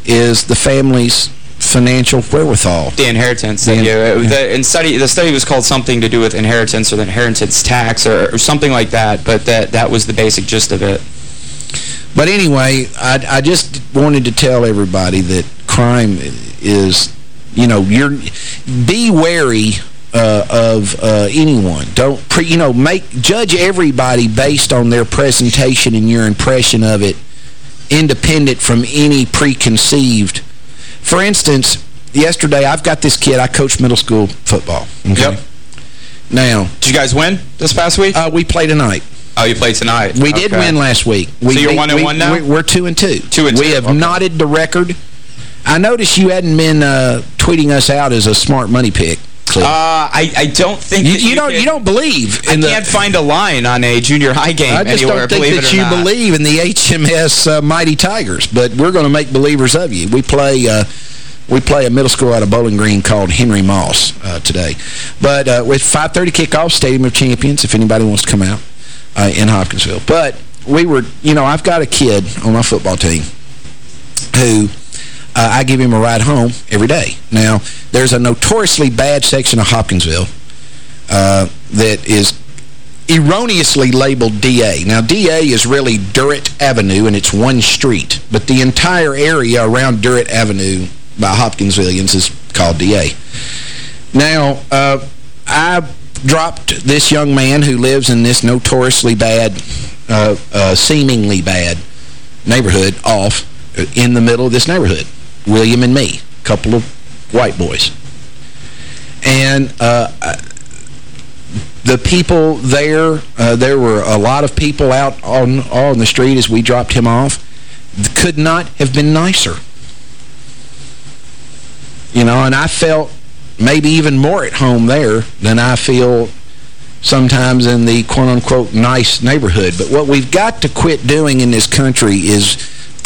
Speaker 5: is the family's financial wherewithal.
Speaker 7: The inheritance. that you, the, and uh, study, the study was called something to do with inheritance or the inheritance tax or, or something like that, but that, that was the basic gist of it.
Speaker 5: But anyway, I, I just wanted to tell everybody that crime is, you know, you're be wary uh, of uh, anyone. Don't, pre, you know, make judge everybody based on their presentation and your impression of it, independent from any preconceived. For instance, yesterday I've got this kid. I coach middle school football. Okay?
Speaker 7: Yep.
Speaker 5: Now,
Speaker 7: Did you guys win this past week?
Speaker 5: uh, we play tonight.
Speaker 7: oh, you played tonight.
Speaker 5: We did win last week. We,
Speaker 7: So you're
Speaker 5: we-
Speaker 7: one and
Speaker 5: we-
Speaker 7: one now?
Speaker 5: we- We're two and two.
Speaker 7: Two and
Speaker 5: We
Speaker 7: two,
Speaker 5: have
Speaker 7: okay.
Speaker 5: knotted the record. I noticed you hadn't been uh, tweeting us out as a smart money pick.
Speaker 7: Uh, I, I don't think
Speaker 5: you,
Speaker 7: that
Speaker 5: you don't
Speaker 7: can-
Speaker 5: you don't believe
Speaker 7: I
Speaker 5: in the.
Speaker 7: can't find a line on a junior high game
Speaker 5: I just
Speaker 7: anywhere,
Speaker 5: don't think that you
Speaker 7: not.
Speaker 5: believe in the HMS uh, Mighty Tigers, but we're going to make believers of you. We play uh, we play a middle school out of Bowling Green called Henry Moss uh, today. But uh, with 5.30 kickoff, Stadium of Champions, if anybody wants to come out uh, in Hopkinsville. But we were, you know, I've got a kid on my football team who
Speaker 10: uh, I give him a ride home every day. Now, there's a notoriously bad section of Hopkinsville uh, that is erroneously labeled DA. Now, DA is really Durrett Avenue, and it's one street. But the entire area around Durrett Avenue by Hopkinsvillians is called DA. Now, uh, I dropped this young man who lives in this notoriously bad, uh, uh, seemingly bad neighborhood off in the middle of this neighborhood. William and me, a couple of white boys. And uh, the people there, uh, there were a lot of people out on, on the street as we dropped him off, could not have been nicer. You know, and I felt maybe even more at home there than I feel sometimes in the quote-unquote nice neighborhood. But what we've got to quit doing in this country is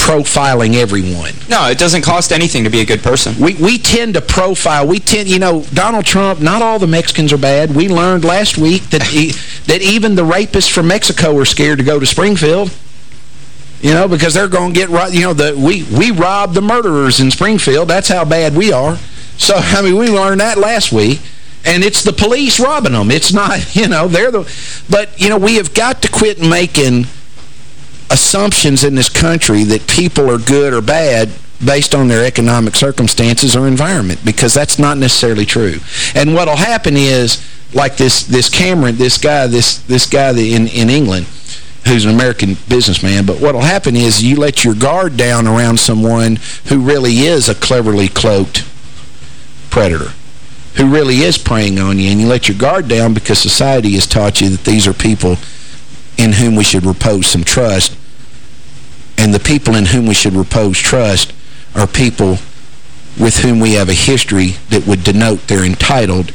Speaker 10: profiling everyone.
Speaker 7: No, it doesn't cost anything to be a good person.
Speaker 10: We we tend to profile. We tend, you know, Donald Trump, not all the Mexicans are bad. We learned last week that he, (laughs) that even the rapists from Mexico are scared to go to Springfield. You know, because they're going to get, right. you know, the we, we robbed the murderers in Springfield. That's how bad we are. So, (laughs) I mean, we learned that last week. And it's the police robbing them. It's not, (laughs) you know, they're the... But, you know, we have got to quit making assumptions in this country that people are good or bad based on their economic circumstances or environment because that's not necessarily true. And what'll happen is like this this Cameron, this guy this this guy in in England who's an American businessman, but what'll happen is you let your guard down around someone who really is a cleverly cloaked predator who really is preying on you, and you let your guard down because society has taught you that these are people in whom we should repose some trust. And the people in whom we should repose trust are people with whom we have a history that would denote they're entitled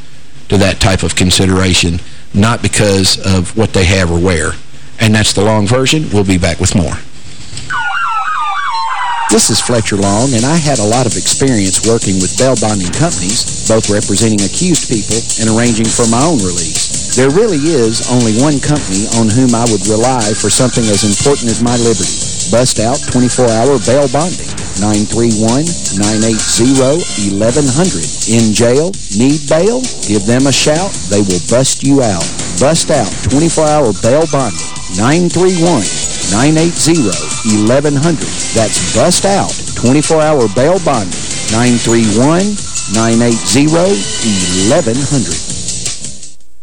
Speaker 10: to that type of consideration, not because of what they have or wear. And that's the long version. We'll be back with more.
Speaker 5: This is Fletcher Long, and I had a lot of experience working with bail bonding companies, both representing accused people and arranging for my own release. There really is only one company on whom I would rely for something as important as my liberty. Bust out 24-hour bail bonding. 931-980-1100. In jail? Need bail? Give them a shout. They will bust you out. Bust out 24-hour bail bonding. 931-980-1100. That's bust out 24-hour bail bonding. 931-980-1100.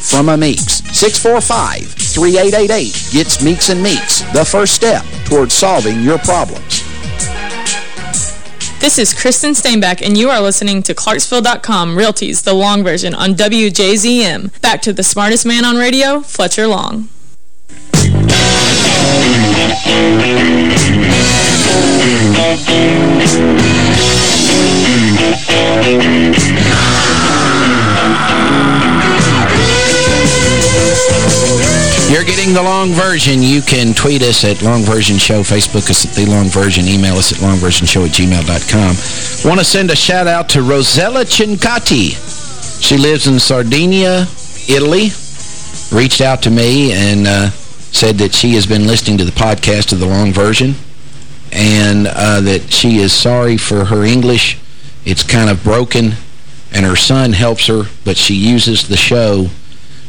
Speaker 5: from a Meeks. 645-3888 gets Meeks and Meeks, the first step towards solving your problems.
Speaker 11: This is Kristen Steinbeck, and you are listening to Clarksville.com Realties, the long version on WJZM. Back to the smartest man on radio, Fletcher Long. (laughs)
Speaker 5: You're getting the long version. You can tweet us at Long Version Show, Facebook us at The Long Version, email us at longversionshow at gmail.com. Want to send a shout out to Rosella Cincati. She lives in Sardinia, Italy. Reached out to me and uh, said that she has been listening to the podcast of The Long Version and uh, that she is sorry for her English. It's kind of broken and her son helps her, but she uses the show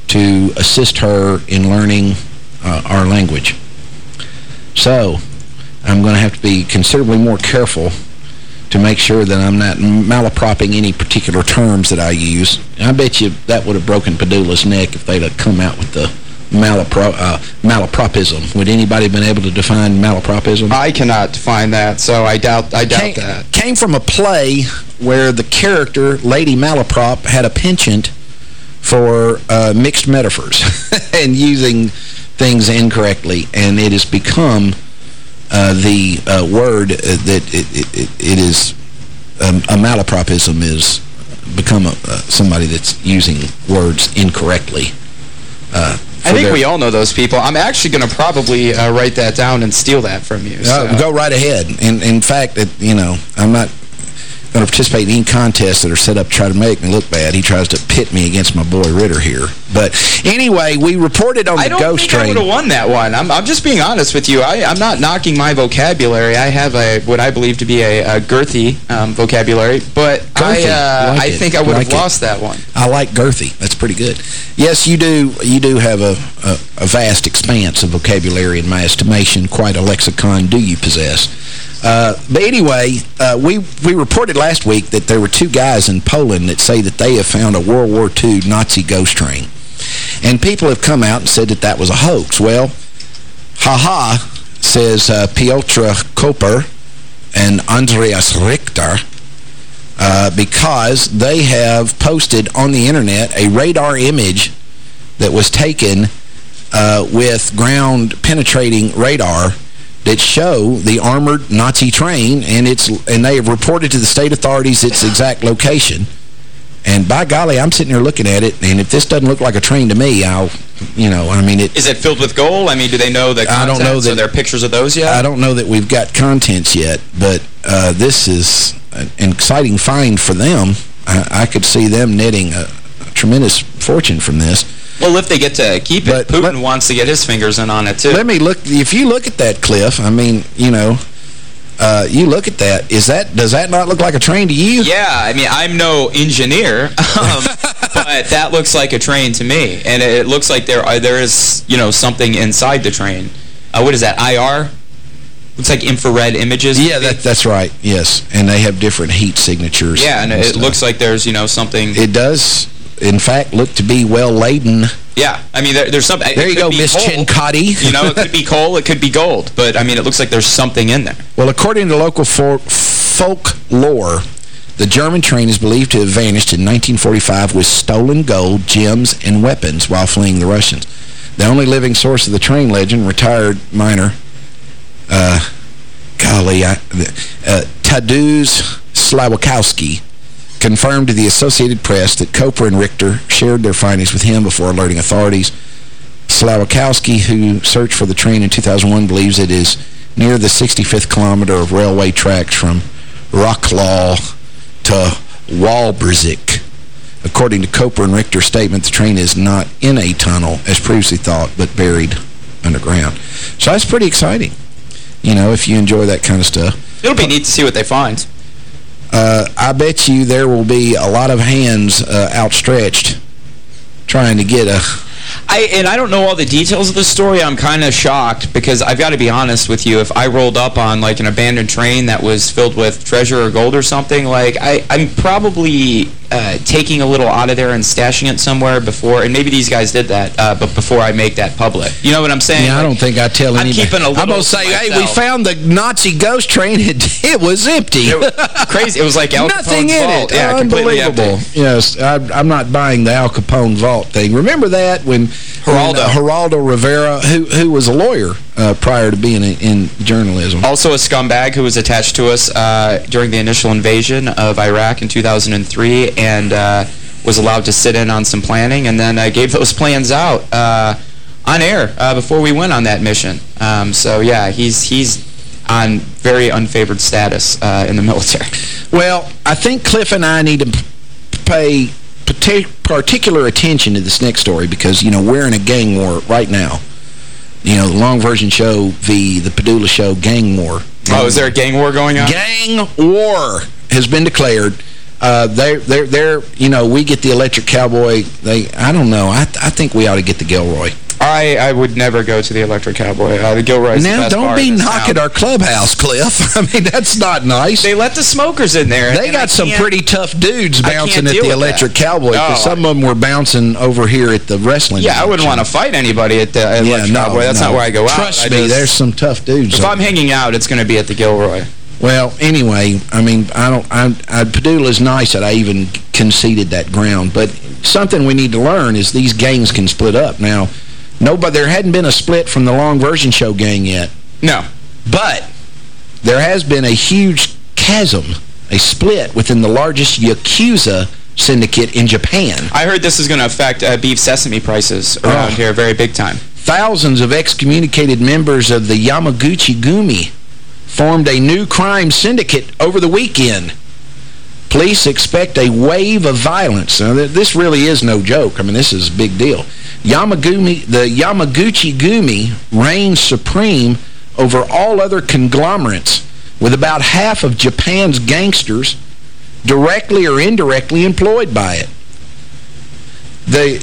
Speaker 5: to assist her in learning uh, our language. So, I'm going to have to be considerably more careful to make sure that I'm not malapropping any particular terms that I use. I bet you that would have broken Padula's neck if they'd have come out with the malapro uh, malapropism. Would anybody have been able to define malapropism?
Speaker 7: I cannot define that, so I doubt I doubt
Speaker 5: came,
Speaker 7: that.
Speaker 5: Came from a play where the character, Lady Malaprop, had a penchant for uh, mixed metaphors (laughs) and using things incorrectly, and it has become uh, the uh, word that it, it, it is um, a malapropism is become a, uh, somebody that's using words incorrectly.
Speaker 7: I think we all know those people. I'm actually going to probably uh, write that down and steal that from you. So.
Speaker 5: go right ahead. In, in fact, it, you know, I'm not going to participate in any contests that are set up to try to make me look bad. He tries to pit me against my boy Ritter here. But anyway, we reported on the ghost train.
Speaker 7: I don't think I would have won that one. I'm, I'm just being honest with you. I, am not knocking my vocabulary. I have a what I believe to be a, a girthy um, vocabulary, but
Speaker 5: girthy.
Speaker 7: I, uh,
Speaker 5: like
Speaker 7: I think I would
Speaker 5: like
Speaker 7: have lost that one.
Speaker 5: I like girthy. That's pretty good. Yes, you do You do have a, a, a vast expanse of vocabulary in my estimation. Quite a lexicon do you possess. Uh, but anyway, uh, we, we reported last week that there were two guys in Poland that say that they have found a World War II Nazi ghost train. And people have come out and said that that was a hoax. Well, haha, says uh, Piotr Koper and Andreas Richter, uh, because they have posted on the internet a radar image that was taken uh, with ground-penetrating radar that show the armored Nazi train, and it's and they have reported to the state authorities its exact location. And by golly, I'm sitting here looking at it, and if this doesn't look like a train to me, I'll, you know, I mean, it...
Speaker 7: Is it filled with gold? I mean, do they know the
Speaker 5: I don't know that...
Speaker 7: Are there pictures of those yet?
Speaker 5: I don't know that we've got contents yet, but uh, this is an exciting find for them. I, I could see them netting a, a tremendous fortune from this.
Speaker 7: Well, if they get to keep it, Putin let, wants to get his fingers in on it, too.
Speaker 5: Let me look. If you look at that, Cliff, I mean, you know, uh, you look at that. Is that Does that not look like a train to you?
Speaker 7: Yeah, I mean, I'm no engineer, (laughs) um, but that looks like a train to me. And it looks like there are, there is, you know, something inside the train. Uh, what is that, IR? Looks like infrared images.
Speaker 5: Yeah, that, that's right. Yes, and they have different heat signatures.
Speaker 7: Yeah, and, and it stuff. looks like there's, you know, something...
Speaker 5: It does in fact, look to be well laden.
Speaker 7: Yeah, I mean, there, there's something.
Speaker 5: There you go, Miss Chincotti.
Speaker 7: you know, it could be (laughs) coal, it could be gold, but I mean, it looks like there's something in there.
Speaker 5: Well, according to local folk folklore, the German train is believed to have vanished in 1945 with stolen gold, gems, and weapons while fleeing the Russians. The only living source of the train legend, retired miner, uh, golly, I, uh, Tadeusz Slawikowski, confirmed to the Associated Press that Koper and Richter shared their findings with him before alerting authorities. Slawikowski, who searched for the train in 2001, believes it is near the 65th kilometer of railway tracks from Wroclaw to Wałbrzych. According to Koper and Richter's statement, the train is not in a tunnel, as previously thought, but buried underground. So that's pretty exciting, you know, if you enjoy that kind of stuff.
Speaker 7: It'll be neat to see what they find.
Speaker 5: Uh, I bet you there will be a lot of hands uh, outstretched trying to get a
Speaker 7: I and I don't know all the details of the story. I'm kind of shocked because I've got to be honest with you. If I rolled up on like an abandoned train that was filled with treasure or gold or something, like I, I'm probably uh, taking a little out of there and stashing it somewhere before. And maybe these guys did that, uh, but before I make that public. You know what I'm saying?
Speaker 5: Yeah, I don't think I tell anybody.
Speaker 7: I'm
Speaker 5: anybody.
Speaker 7: keeping a little
Speaker 5: I'm going to say, hey, we found the Nazi ghost train. (laughs) It, it was empty.
Speaker 7: crazy. It was like Al
Speaker 5: Nothing
Speaker 7: Capone's
Speaker 5: in
Speaker 7: vault.
Speaker 5: it.
Speaker 7: Yeah,
Speaker 5: Unbelievable. Yes, I, I'm not buying the Al Capone vault thing. Remember that when
Speaker 7: Geraldo.
Speaker 5: when, uh, Geraldo Rivera, who who was a lawyer uh, prior to being in, in journalism.
Speaker 7: Also a scumbag who was attached to us uh, during the initial invasion of Iraq in 2003 and uh, was allowed to sit in on some planning and then uh, gave those plans out uh, on air uh, before we went on that mission. Um, so, yeah, he's he's on very unfavored status uh, in the (laughs) military.
Speaker 5: Well, I think Cliff and I need to pay particular attention to this next story because, you know, we're in a gang war right now. You know, the Long Version Show v. the Padula Show gang war.
Speaker 7: Oh, is there a gang war going on?
Speaker 5: Gang war has been declared. Uh, they're, they're, they're, you know, we get the Electric Cowboy. They, I don't know. I, I think we ought to get the Gilroy.
Speaker 7: I, I would never go to the Electric Cowboy. Uh, the Gilroy's the
Speaker 5: Now,
Speaker 7: best
Speaker 5: don't be knocking
Speaker 7: town.
Speaker 5: our clubhouse, Cliff. (laughs) I mean, that's not nice.
Speaker 7: They let the smokers in there.
Speaker 5: They got
Speaker 7: I
Speaker 5: some pretty tough dudes bouncing at the Electric
Speaker 7: that.
Speaker 5: Cowboy because
Speaker 7: No,
Speaker 5: some of them were bouncing over here at the wrestling.
Speaker 7: Yeah, I wouldn't want to fight anybody at the Electric
Speaker 5: Yeah, no,
Speaker 7: Cowboy. That's
Speaker 5: no.
Speaker 7: not where I go out.
Speaker 5: Trust me,
Speaker 7: just-
Speaker 5: there's some tough dudes.
Speaker 7: If I'm hanging out, it's going to be at the Gilroy.
Speaker 5: Well, anyway, I mean, I don't. I, I Padula's nice that I even conceded that ground, but something we need to learn is these gangs can split up. Now, nobody there hadn't been a split from the Long Version Show gang yet,
Speaker 7: No.
Speaker 5: but there has been a huge chasm, a split within the largest Yakuza syndicate in Japan.
Speaker 7: I heard this is going to affect uh, beef sesame prices around
Speaker 5: Oh.
Speaker 7: here very big time.
Speaker 5: Thousands of excommunicated members of the Yamaguchi Gumi formed a new crime syndicate over the weekend. Police expect a wave of violence. Now, th- this really is no joke. I mean, this is a big deal. Yamagumi, the Yamaguchi Gumi reigns supreme over all other conglomerates, with about half of Japan's gangsters directly or indirectly employed by it. The,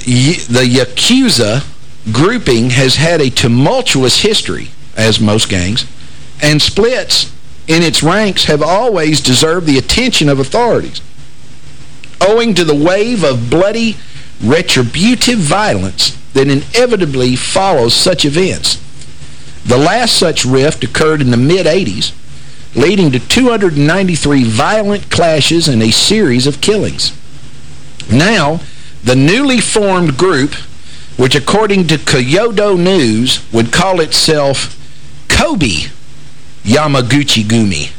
Speaker 5: the Yakuza grouping has had a tumultuous history, as most gangs, and splits in its ranks have always deserved the attention of authorities. Owing to the wave of bloody, retributive violence that inevitably follows such events. The last such rift occurred in the mid-80s, leading to 293 violent clashes and a series of killings. Now, the newly formed group, which according to Kyodo News would call itself Kobe Yamaguchi Gumi.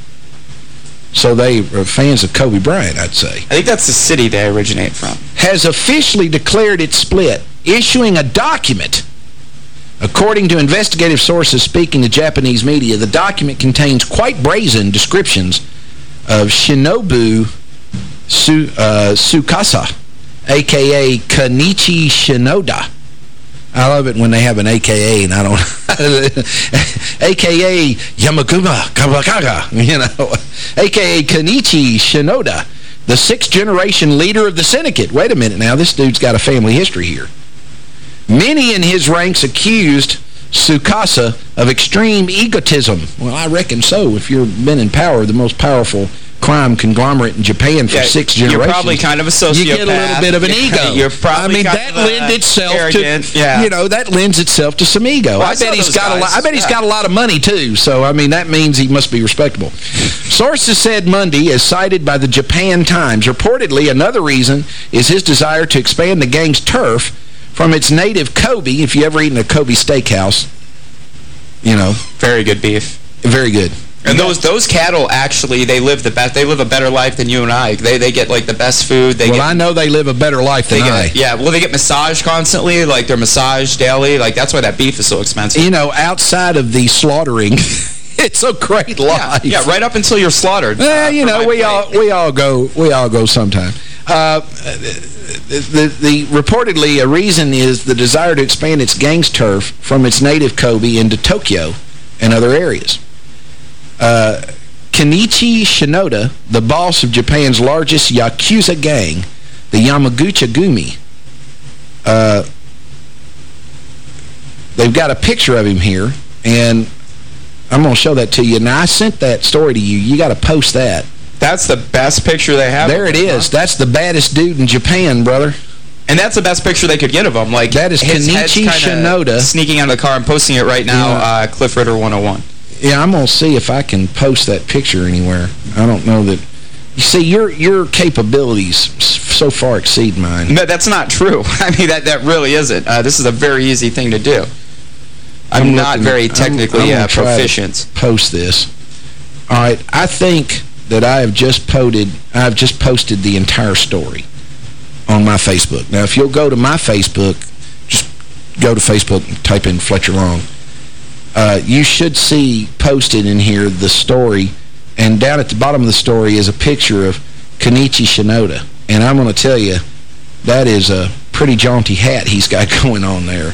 Speaker 5: So they are fans of Kobe Bryant, I'd say.
Speaker 7: I think that's the city they originate from.
Speaker 5: Has officially declared its split, issuing a document. According to investigative sources speaking to Japanese media, the document contains quite brazen descriptions of Shinobu Su, uh, Sukasa, a.k.a. Kenichi Shinoda. I love it when they have an AKA and I don't... (laughs) AKA Yamaguma Kawakaga, you know. AKA Kenichi Shinoda, the sixth-generation leader of the syndicate. Wait a minute now, this dude's got a family history here. Many in his ranks accused Sukasa of extreme egotism. Well, I reckon so. If you've been in power, the most powerful crime conglomerate in Japan for
Speaker 7: Yeah,
Speaker 5: six
Speaker 7: you're
Speaker 5: generations.
Speaker 7: probably kind of a sociopath.
Speaker 5: You get a little bit of an ego. (laughs)
Speaker 7: You're probably
Speaker 5: I mean, that lends itself
Speaker 7: arrogant.
Speaker 5: to,
Speaker 7: Yeah.
Speaker 5: you know, that lends itself to some ego.
Speaker 7: Well, I
Speaker 5: I, bet he's got a lot. I bet he's
Speaker 7: Yeah.
Speaker 5: got a lot of money too. So I mean, that means he must be respectable. Sources said Monday, as cited by the Japan Times, reportedly another reason is his desire to expand the gang's turf from its native Kobe. If you ever eaten a Kobe steakhouse, you know,
Speaker 7: Very good beef.
Speaker 5: very good.
Speaker 7: And those those cattle actually they live the best. They live a better life than you and I. They they get like the best food. They
Speaker 5: well,
Speaker 7: get,
Speaker 5: I know they live a better life than I.
Speaker 7: get yeah. Well, they get massaged constantly. Like they're massaged daily. Like that's why that beef is so expensive.
Speaker 5: You know, outside of the slaughtering, (laughs) it's a great life.
Speaker 7: yeah, right up until you're slaughtered.
Speaker 5: Well,
Speaker 7: uh,
Speaker 5: you know, we
Speaker 7: plate.
Speaker 5: all we all go we all go sometime. Uh, the, the reportedly a reason is the desire to expand its gang's turf from its native Kobe into Tokyo and other areas. Uh, Kenichi Shinoda, the boss of Japan's largest Yakuza gang, the Yamaguchi Gumi. Uh, they've got a picture of him here, and I'm going to show that to you. Now, I sent that story to you. You got to post that.
Speaker 7: That's the best picture they have.
Speaker 5: There it is. Huh? That's the baddest dude in Japan, brother.
Speaker 7: And that's the best picture they could get of him. Like
Speaker 5: That is Kenichi Shinoda.
Speaker 7: Sneaking out of the car. I'm posting it right now, yeah. uh, Cliff Ritter 101.
Speaker 5: Yeah, I'm going to see if I can post that picture anywhere. I don't know that... You see, your your capabilities so far exceed mine.
Speaker 7: No, that's not true. (laughs) I mean, that, that really isn't. Uh, this is a very easy thing to do. I'm, I'm not very technically I'm, I'm uh, proficient.
Speaker 5: post this. All right, I think that I have just posted I've just posted the entire story on my Facebook. Now, if you'll go to my Facebook, just go to Facebook and type in Fletcher Long. Uh, you should see posted in here the story, and down at the bottom of the story is a picture of Kenichi Shinoda. And I'm going to tell you, that is a pretty jaunty hat he's got (laughs) going on there.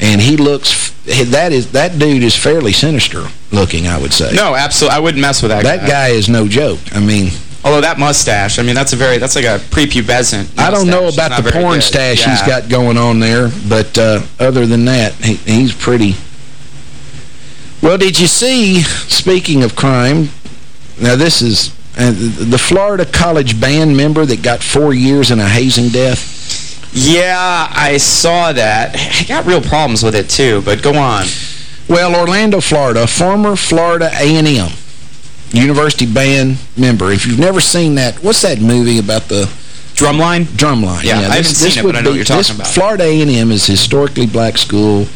Speaker 5: And he looks, that is that dude is fairly sinister looking, I would say.
Speaker 7: No, absolutely. I wouldn't mess with that,
Speaker 5: that guy. That guy is no joke. I mean...
Speaker 7: Although that mustache, I mean, that's a very, that's like a prepubescent mustache.
Speaker 5: I don't know about the porn good. stash yeah. he's got going on there, but uh, other than that, he, he's pretty... Well, did you see, speaking of crime, now this is uh, the Florida college band member that got four years in a hazing death?
Speaker 7: Yeah, I saw that. I got real problems with it, too, but go on.
Speaker 5: Well, Orlando, Florida, former Florida A&M University band member. If you've never seen that, what's that movie about the...
Speaker 7: Drumline?
Speaker 5: Drumline,
Speaker 7: yeah.
Speaker 5: yeah
Speaker 7: I this, haven't seen it, but I know what you're talking about.
Speaker 5: Florida A&M is historically black school.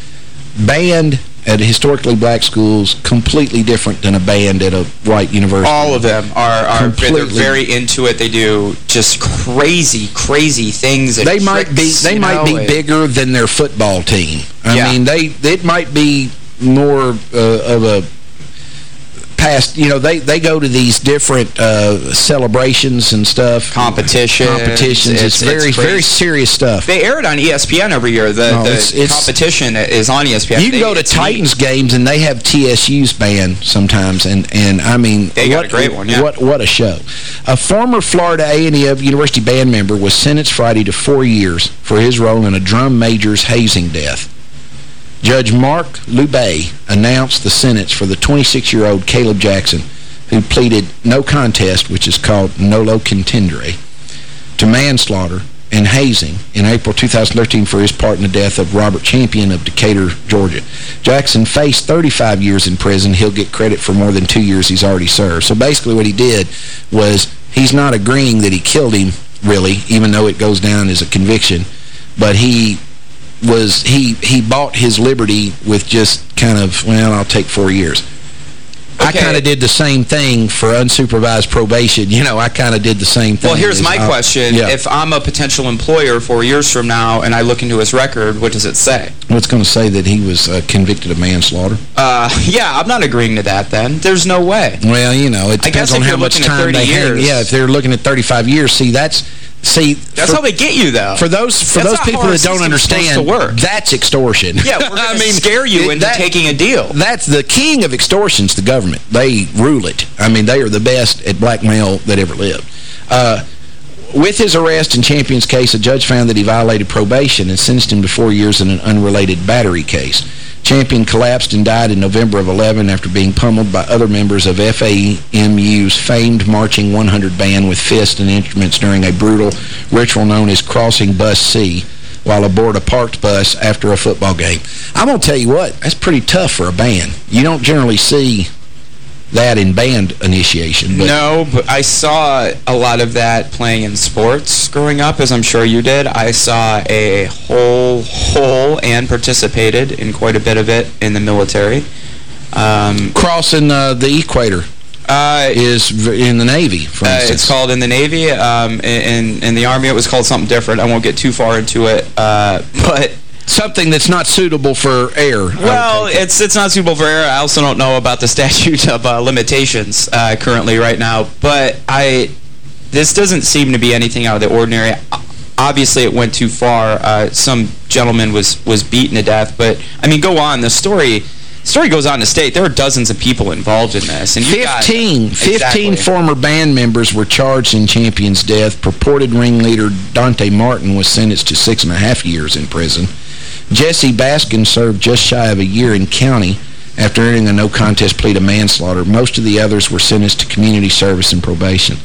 Speaker 5: Band at historically black schools completely different than a band at a white university.
Speaker 7: All of them are, are they're very into it. They do just crazy, crazy things.
Speaker 5: they might be they might know, be bigger than their football team. I yeah. mean, they it might be more uh, of a past, you know, they, they go to these different uh, celebrations and stuff.
Speaker 7: Competitions.
Speaker 5: Competitions. It's, it's very, it's very serious stuff.
Speaker 7: They air it on ESPN every year. The, no, the it's, it's, competition is on ESPN.
Speaker 5: You can go to Titans neat. games, and they have TSU's band sometimes, and, and I mean...
Speaker 7: They got what, a great one, yeah.
Speaker 5: What, what a show. A former Florida A&M University band member was sentenced Friday to four years for his role in a drum major's hazing death. Judge Mark Lubay announced the sentence for the 26-year-old Caleb Jackson, who pleaded no contest, which is called nolo contendere, to manslaughter and hazing in April 2013 for his part in the death of Robert Champion of Decatur, Georgia. Jackson faced 35 years in prison. He'll get credit for more than two years he's already served. So basically what he did was he's not agreeing that he killed him, really, even though it goes down as a conviction, but he was he he bought his liberty with just kind of, well, I'll take four years. Okay. I kind of did the same thing for unsupervised probation. You know, I kind of did the same thing.
Speaker 7: Well, here's my I'll, question. Yeah. If I'm a potential employer four years from now and I look into his record, what does it say?
Speaker 5: Well, it's going to say that he was uh, convicted of manslaughter.
Speaker 7: Uh, yeah, I'm not agreeing to that then. There's no way.
Speaker 5: Well, you know, it depends on how much time they years. hang. Yeah, if they're looking at 35 years, see, that's See,
Speaker 7: that's for, how they get you, though.
Speaker 5: For those for that's those people that don't understand, that's extortion.
Speaker 7: Yeah, we're (laughs) going to mean, scare you into that, taking a deal.
Speaker 5: That's the king of extortions, the government. They rule it. I mean, they are the best at blackmail that ever lived. Uh, with his arrest in Champion's case, a judge found that he violated probation and sentenced him to four years in an unrelated battery case. Champion collapsed and died in November of 11 after being pummeled by other members of FAMU's famed Marching 100 band with fists and instruments during a brutal ritual known as Crossing Bus C while aboard a parked bus after a football game. I'm going to tell you what, that's pretty tough for a band. You don't generally see that in band initiation.
Speaker 7: But no, but I saw a lot of that playing in sports growing up, as I'm sure you did. I saw a whole, whole, and participated in quite a bit of it in the military.
Speaker 5: Um, Crossing uh, the equator. Uh, is in the Navy, for uh,
Speaker 7: It's called in the Navy. Um, in, in the Army, it was called something different. I won't get too far into it. Uh, (laughs) but
Speaker 5: something that's not suitable for air.
Speaker 7: Well, it's it's not suitable for air. I also don't know about the (laughs) statute of uh, limitations uh, currently right now. But I, this doesn't seem to be anything out of the ordinary. Obviously, it went too far. Uh, some gentleman was was beaten to death. But I mean, go on. The story story goes on to state there are dozens of people involved in this. And
Speaker 12: 15,
Speaker 7: got,
Speaker 12: 15
Speaker 7: exactly.
Speaker 12: former band members were charged in Champion's death. Purported ringleader Dante Martin was sentenced to six and a half years in prison. Jesse Baskin served just shy of a year in county after entering a no-contest plea to manslaughter. Most of the others were sentenced to community service and probation.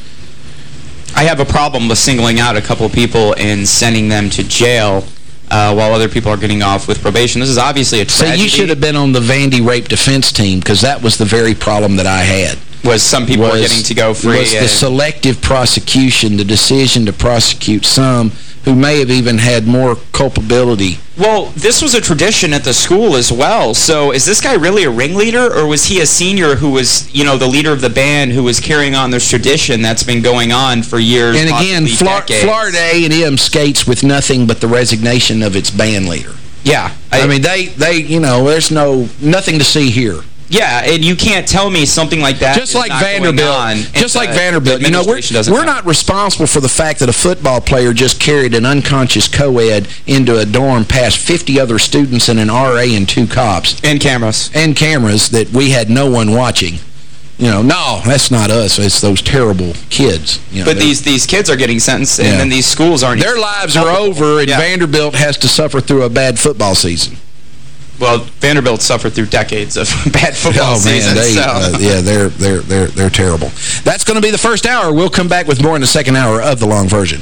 Speaker 7: I have a problem with singling out a couple of people and sending them to jail uh, while other people are getting off with probation. This is obviously a
Speaker 12: tragedy. So you should have been on the Vandy rape defense team because that was the very problem that I had.
Speaker 7: Was some people
Speaker 12: was,
Speaker 7: getting to go free.
Speaker 12: Was the selective prosecution, the decision to prosecute some who may have even had more culpability.
Speaker 7: Well, this was a tradition at the school as well. So is this guy really a ringleader, or was he a senior who was, you know, the leader of the band who was carrying on this tradition that's been going on for years,
Speaker 12: And again, Fla Florida A&M skates with nothing but the resignation of its band leader.
Speaker 7: Yeah.
Speaker 12: I, I mean, they, they, you know, there's no, nothing to see here.
Speaker 7: Yeah, and you can't tell me something like that
Speaker 12: Just like Vanderbilt. Just like Vanderbilt. You know, we're, we're not responsible for the fact that a football player just carried an unconscious co-ed into a dorm past 50 other students and an RA and two cops.
Speaker 7: And cameras.
Speaker 12: And cameras that we had no one watching. You know, no, that's not us. It's those terrible kids. You know,
Speaker 7: but these these kids are getting sentenced, and
Speaker 12: Yeah.
Speaker 7: then these schools aren't.
Speaker 12: Their lives are over, and
Speaker 7: Yeah.
Speaker 12: Vanderbilt has to suffer through a bad football season.
Speaker 7: Well, Vanderbilt suffered through decades of (laughs) bad football
Speaker 12: oh, man,
Speaker 7: seasons.
Speaker 12: they,
Speaker 7: so.
Speaker 12: uh, yeah, they're they're they're they're terrible. That's going to be the first hour. We'll come back with more in the second hour of the long version.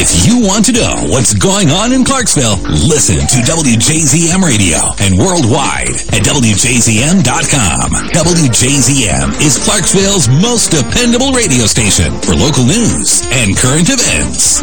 Speaker 4: If you want to know what's going on in Clarksville, listen to WJZM Radio and worldwide at WJZM.com. WJZM is Clarksville's most dependable radio station for local news and current events.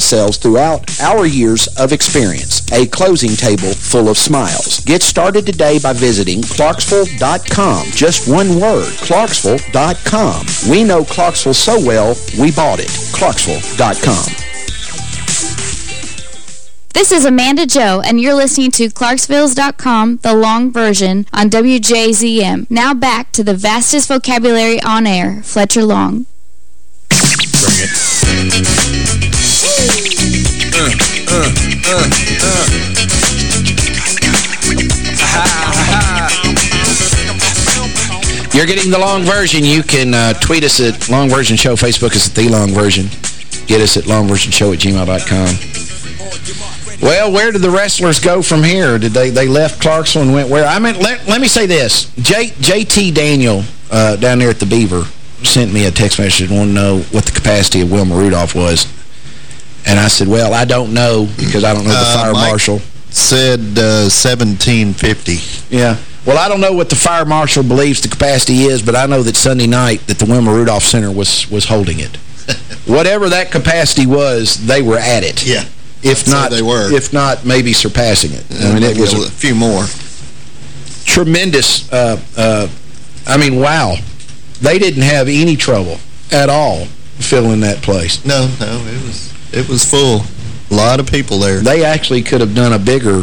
Speaker 5: throughout our years of experience. A closing table full of smiles. Get started today by visiting Clarksville.com. Just one word, Clarksville.com. We know Clarksville so well, we bought it. Clarksville.com.
Speaker 9: This is Amanda Joe, and you're listening to Clarksvilles.com, the long version, on WJZM. Now back to the vastest vocabulary on air, Fletcher Long.
Speaker 4: Bring it.
Speaker 5: You're getting the long version. You can uh, tweet us at Long Version Show. Facebook is at The Long Version. Get us at longversionshow at gmail.com. Well, where did the wrestlers go from here? Did they they left Clarksville and went where? I mean, let, let me say this. J, JT Daniel uh, down there at the Beaver sent me a text message and wanted to know what the capacity of Wilma Rudolph was. And I said, well, I don't know because I don't know the
Speaker 8: Uh,
Speaker 5: fire
Speaker 8: Mike
Speaker 5: marshal.
Speaker 8: Said uh, 1750.
Speaker 5: Yeah. Well, I don't know what the fire marshal believes the capacity is, but I know that Sunday night that the Wilma Rudolph Center was was holding it. (laughs) Whatever that capacity was, they were at it.
Speaker 8: Yeah.
Speaker 5: If
Speaker 8: how
Speaker 5: not,
Speaker 8: they were.
Speaker 5: if not, maybe surpassing it. I mean, it was
Speaker 8: a
Speaker 5: a
Speaker 8: few more.
Speaker 5: tremendous. Uh, uh, I mean, wow. They didn't have any trouble at all filling that place.
Speaker 8: No, no, it was it was full. A lot of people there.
Speaker 5: They actually could have done a bigger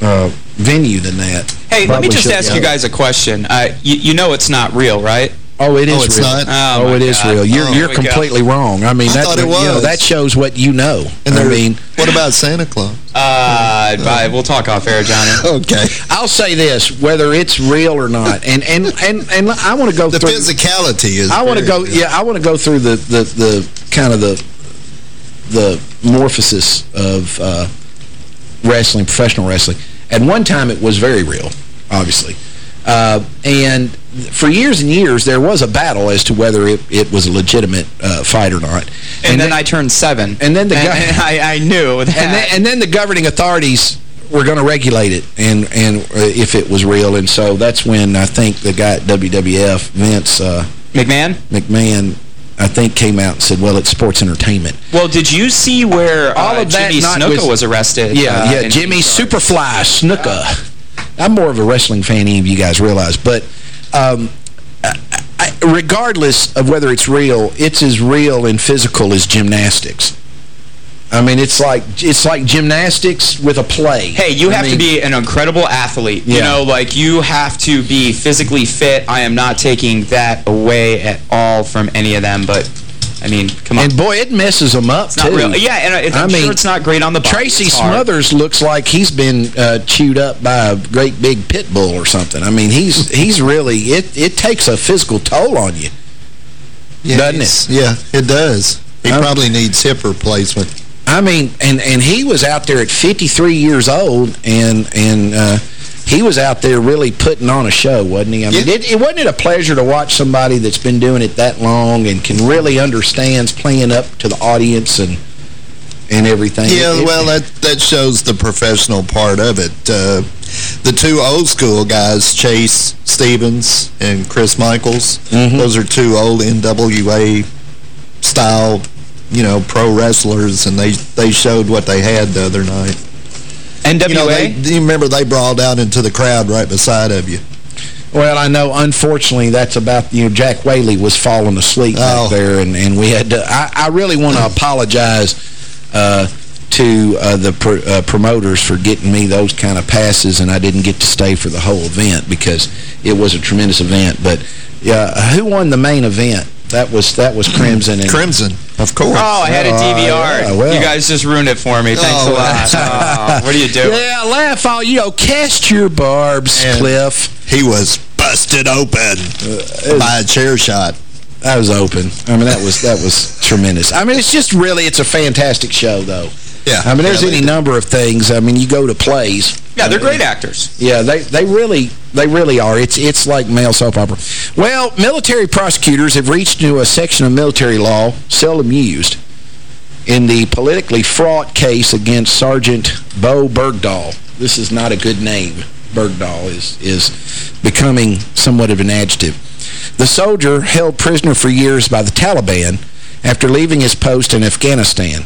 Speaker 5: uh, venue than that.
Speaker 7: Hey, let me just ask you guys a question. Uh, you, you know it's not real, right?
Speaker 5: Oh, it is
Speaker 8: Oh, it's
Speaker 5: real.
Speaker 8: not?
Speaker 7: Oh,
Speaker 5: Oh,
Speaker 7: my
Speaker 5: it is
Speaker 7: God.
Speaker 5: real. You're
Speaker 7: Oh,
Speaker 5: you're
Speaker 7: here we go.
Speaker 5: completely wrong. I mean,
Speaker 8: I
Speaker 5: that,
Speaker 8: thought it
Speaker 5: You know,
Speaker 8: was.
Speaker 5: that shows what you know.
Speaker 8: And
Speaker 5: I mean,
Speaker 8: what about Santa Claus?
Speaker 7: Uh, bye. We'll talk off air, Johnny. (laughs)
Speaker 8: Okay.
Speaker 5: I'll say this, whether it's real or not, and and and and I want to go
Speaker 8: The
Speaker 5: through.
Speaker 8: The physicality is
Speaker 5: I want to go.
Speaker 8: good.
Speaker 5: Yeah, I want to go through the the the kind of the the morphosis of uh, wrestling, professional wrestling. At one time, it was very real, obviously, uh, and for years and years, there was a battle as to whether it, it was a legitimate uh, fight or not.
Speaker 7: And, then I turned seven.
Speaker 5: and then the
Speaker 7: and,
Speaker 5: guy- (laughs)
Speaker 7: and I, I knew that.
Speaker 5: and then, and then the governing authorities were going to regulate it and and uh, if it was real and so that's when I think the guy at WWF Vince uh,
Speaker 7: McMahon?
Speaker 5: McMahon I think came out and said well it's sports entertainment
Speaker 7: Well, did you see where
Speaker 5: All
Speaker 7: uh,
Speaker 5: of that
Speaker 7: Jimmy Snuka
Speaker 5: was-
Speaker 7: was, arrested?
Speaker 5: yeah
Speaker 7: uh,
Speaker 5: yeah Jimmy
Speaker 7: Detroit?
Speaker 5: Superfly Snuka I'm more of a wrestling fan than any of you guys realize but um, I, I, regardless of whether it's real it's as real and physical as gymnastics I mean, it's like it's like gymnastics with a play.
Speaker 7: Hey, you
Speaker 5: I
Speaker 7: have to be an incredible athlete. You know, like, you have to be physically fit. I am not taking that away at all from any of them, but, I mean, come on.
Speaker 5: And boy, it messes them up,
Speaker 7: it's not
Speaker 5: too.
Speaker 7: real. Yeah, and uh, it's,
Speaker 5: I
Speaker 7: I'm
Speaker 5: mean,
Speaker 7: sure it's not great on the body.
Speaker 5: Tracy Smothers looks like he's been uh, chewed up by a great big pit bull or something. I mean, he's (laughs) he's really, it, it takes a physical toll on you.
Speaker 8: Yeah,
Speaker 5: doesn't
Speaker 8: it's- Yeah, it does. He probably needs hip replacement.
Speaker 5: I mean, and, and he was out there at 53 years old, and and uh, he was out there really putting on a show, wasn't he? I mean,
Speaker 8: Yeah.
Speaker 5: it, it wasn't it a pleasure to watch somebody that's been doing it that long and can really understands playing up to the audience and and everything.
Speaker 8: Yeah,
Speaker 5: It- it-
Speaker 8: well, that that shows the professional part of it. Uh, the two old school guys, Chase Stevens and Chris Michaels,
Speaker 5: Mhm.
Speaker 8: those are two old NWA style, you know, pro wrestlers, and they they showed what they had the other night.
Speaker 7: NWA?
Speaker 8: You know, they, you remember they brawled out into the crowd right beside of you.
Speaker 5: Well, I know, unfortunately, that's about, you know, Jack Whaley was falling asleep
Speaker 8: Oh.
Speaker 5: back there, and, and we had to, I, I really want (clears throat) to apologize uh, to uh, the pr uh, promoters for getting me those kind of passes, and I didn't get to stay for the whole event because it was a tremendous event. But, yeah, who won the main event? That was that was Crimson. And,
Speaker 8: Crimson, of course.
Speaker 7: Oh, I had a
Speaker 5: Oh,
Speaker 7: DVR.
Speaker 5: yeah, well.
Speaker 7: You guys just ruined it for me. Oh, Thanks
Speaker 8: Oh,
Speaker 7: a lot. (laughs) Oh, what do you do?
Speaker 5: Yeah, laugh all, you know, cast your barbs,
Speaker 8: And-
Speaker 5: Cliff.
Speaker 8: He was busted open uh, by a chair shot.
Speaker 5: That was open. I mean, that was that was tremendous. I mean, it's just really, it's a fantastic show, though.
Speaker 8: Yeah.
Speaker 5: I mean, there's
Speaker 8: yeah,
Speaker 5: any number of things. I mean, you go to plays.
Speaker 7: Yeah, they're great actors.
Speaker 5: Yeah, they they really they really are. It's it's like male soap opera. Well, military prosecutors have reached into a section of military law seldom used in the politically fraught case against Sergeant Bowe Bergdahl. This is not a good name. Bergdahl is is becoming somewhat of an adjective. The soldier held prisoner for years by the Taliban after leaving his post in Afghanistan.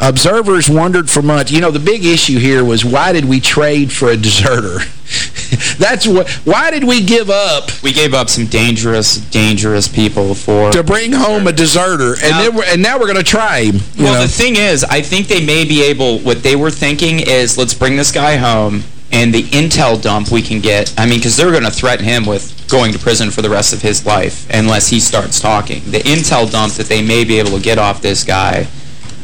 Speaker 5: Observers wondered for months. You know, the big issue here was why did we trade for a deserter? (laughs) That's what. Why did we give up
Speaker 7: We gave up some dangerous, dangerous people for...
Speaker 5: to bring home a deserter, and
Speaker 7: Now-
Speaker 5: then we're, and now we're going to try him? you
Speaker 7: Well,
Speaker 5: know?
Speaker 7: the thing is, I think they may be able, what they were thinking is, let's bring this guy home, and the intel dump we can get, I mean, because they're going to threaten him with going to prison for the rest of his life unless he starts talking. The intel dump that they may be able to get off this guy,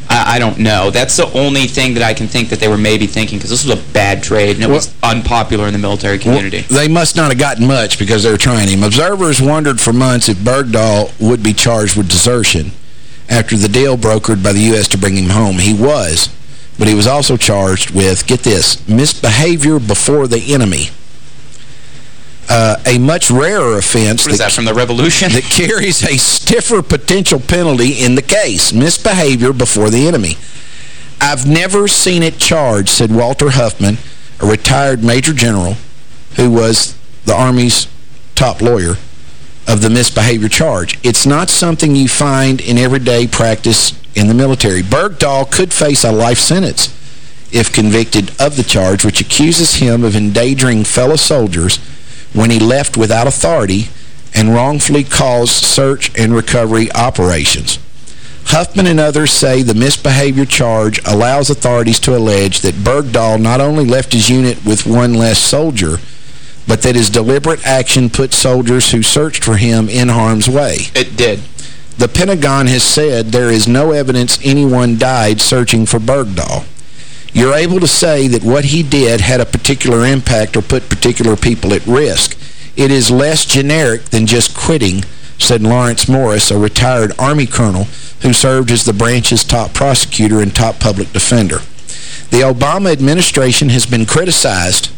Speaker 7: I, I don't know. That's the only thing that I can think that they were maybe thinking because this was a bad trade and it well, was unpopular in the military community.
Speaker 5: Well, they must not have gotten much because they were trying him. Observers wondered for months if Bergdahl would be charged with desertion after the deal brokered by the U.S. to bring him home. He was, but he was also charged with, get this, misbehavior before the enemy uh, a much rarer offense.
Speaker 7: What is that, from the Revolution?
Speaker 5: that (laughs) carries a stiffer potential penalty in the case, misbehavior before the enemy. I've never seen it charged, said Walter Huffman, a retired major general who was the Army's top lawyer of the misbehavior charge. It's not something you find in everyday practice in the military. Bergdahl could face a life sentence if convicted of the charge, which accuses him of endangering fellow soldiers when he left without authority and wrongfully caused search and recovery operations. Huffman and others say the misbehavior charge allows authorities to allege that Bergdahl not only left his unit with one less soldier, but that his deliberate action put soldiers who searched for him in harm's way.
Speaker 7: It did.
Speaker 5: The Pentagon has said there is no evidence anyone died searching for Bergdahl you're able to say that what he did had a particular impact or put particular people at risk. It is less generic than just quitting, said Lawrence Morris, a retired Army colonel who served as the branch's top prosecutor and top public defender. The Obama administration has been criticized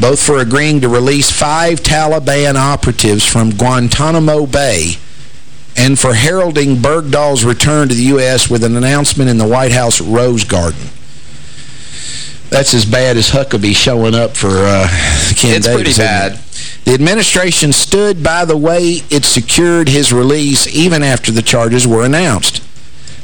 Speaker 5: both for agreeing to release five Taliban operatives from Guantanamo Bay and for heralding Bergdahl's return to the U.S. with an announcement in the White House Rose Garden. That's as bad as Huckabee showing up for uh, Kim
Speaker 7: It's
Speaker 5: Davis,
Speaker 7: pretty bad.
Speaker 5: The administration stood by the way it secured his release even after the charges were announced.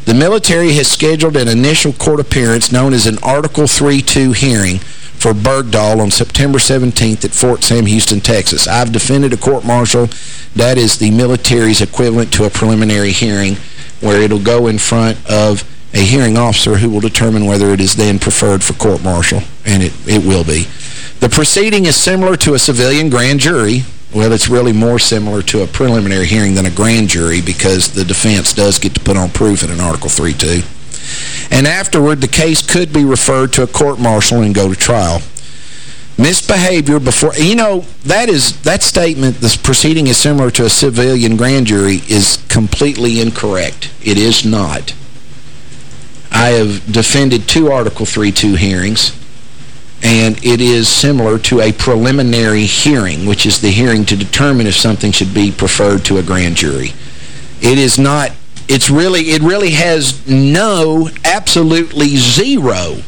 Speaker 5: The military has scheduled an initial court appearance known as an Article 3-2 hearing for Bergdahl on September 17th at Fort Sam Houston, Texas. I've defended a court-martial. That is the military's equivalent to a preliminary hearing where it'll go in front of a hearing officer who will determine whether it is then preferred for court-martial, and it, it will be. The proceeding is similar to a civilian grand jury. Well, it's really more similar to a preliminary hearing than a grand jury because the defense does get to put on proof in an Article 3-2. And afterward, the case could be referred to a court-martial and go to trial. Misbehavior before, you know, that is that statement, this proceeding is similar to a civilian grand jury, is completely incorrect. It is not. I have defended two Article 3-2 hearings, and it is similar to a preliminary hearing, which is the hearing to determine if something should be preferred to a grand jury. It is not, it's really, it really has no, absolutely zero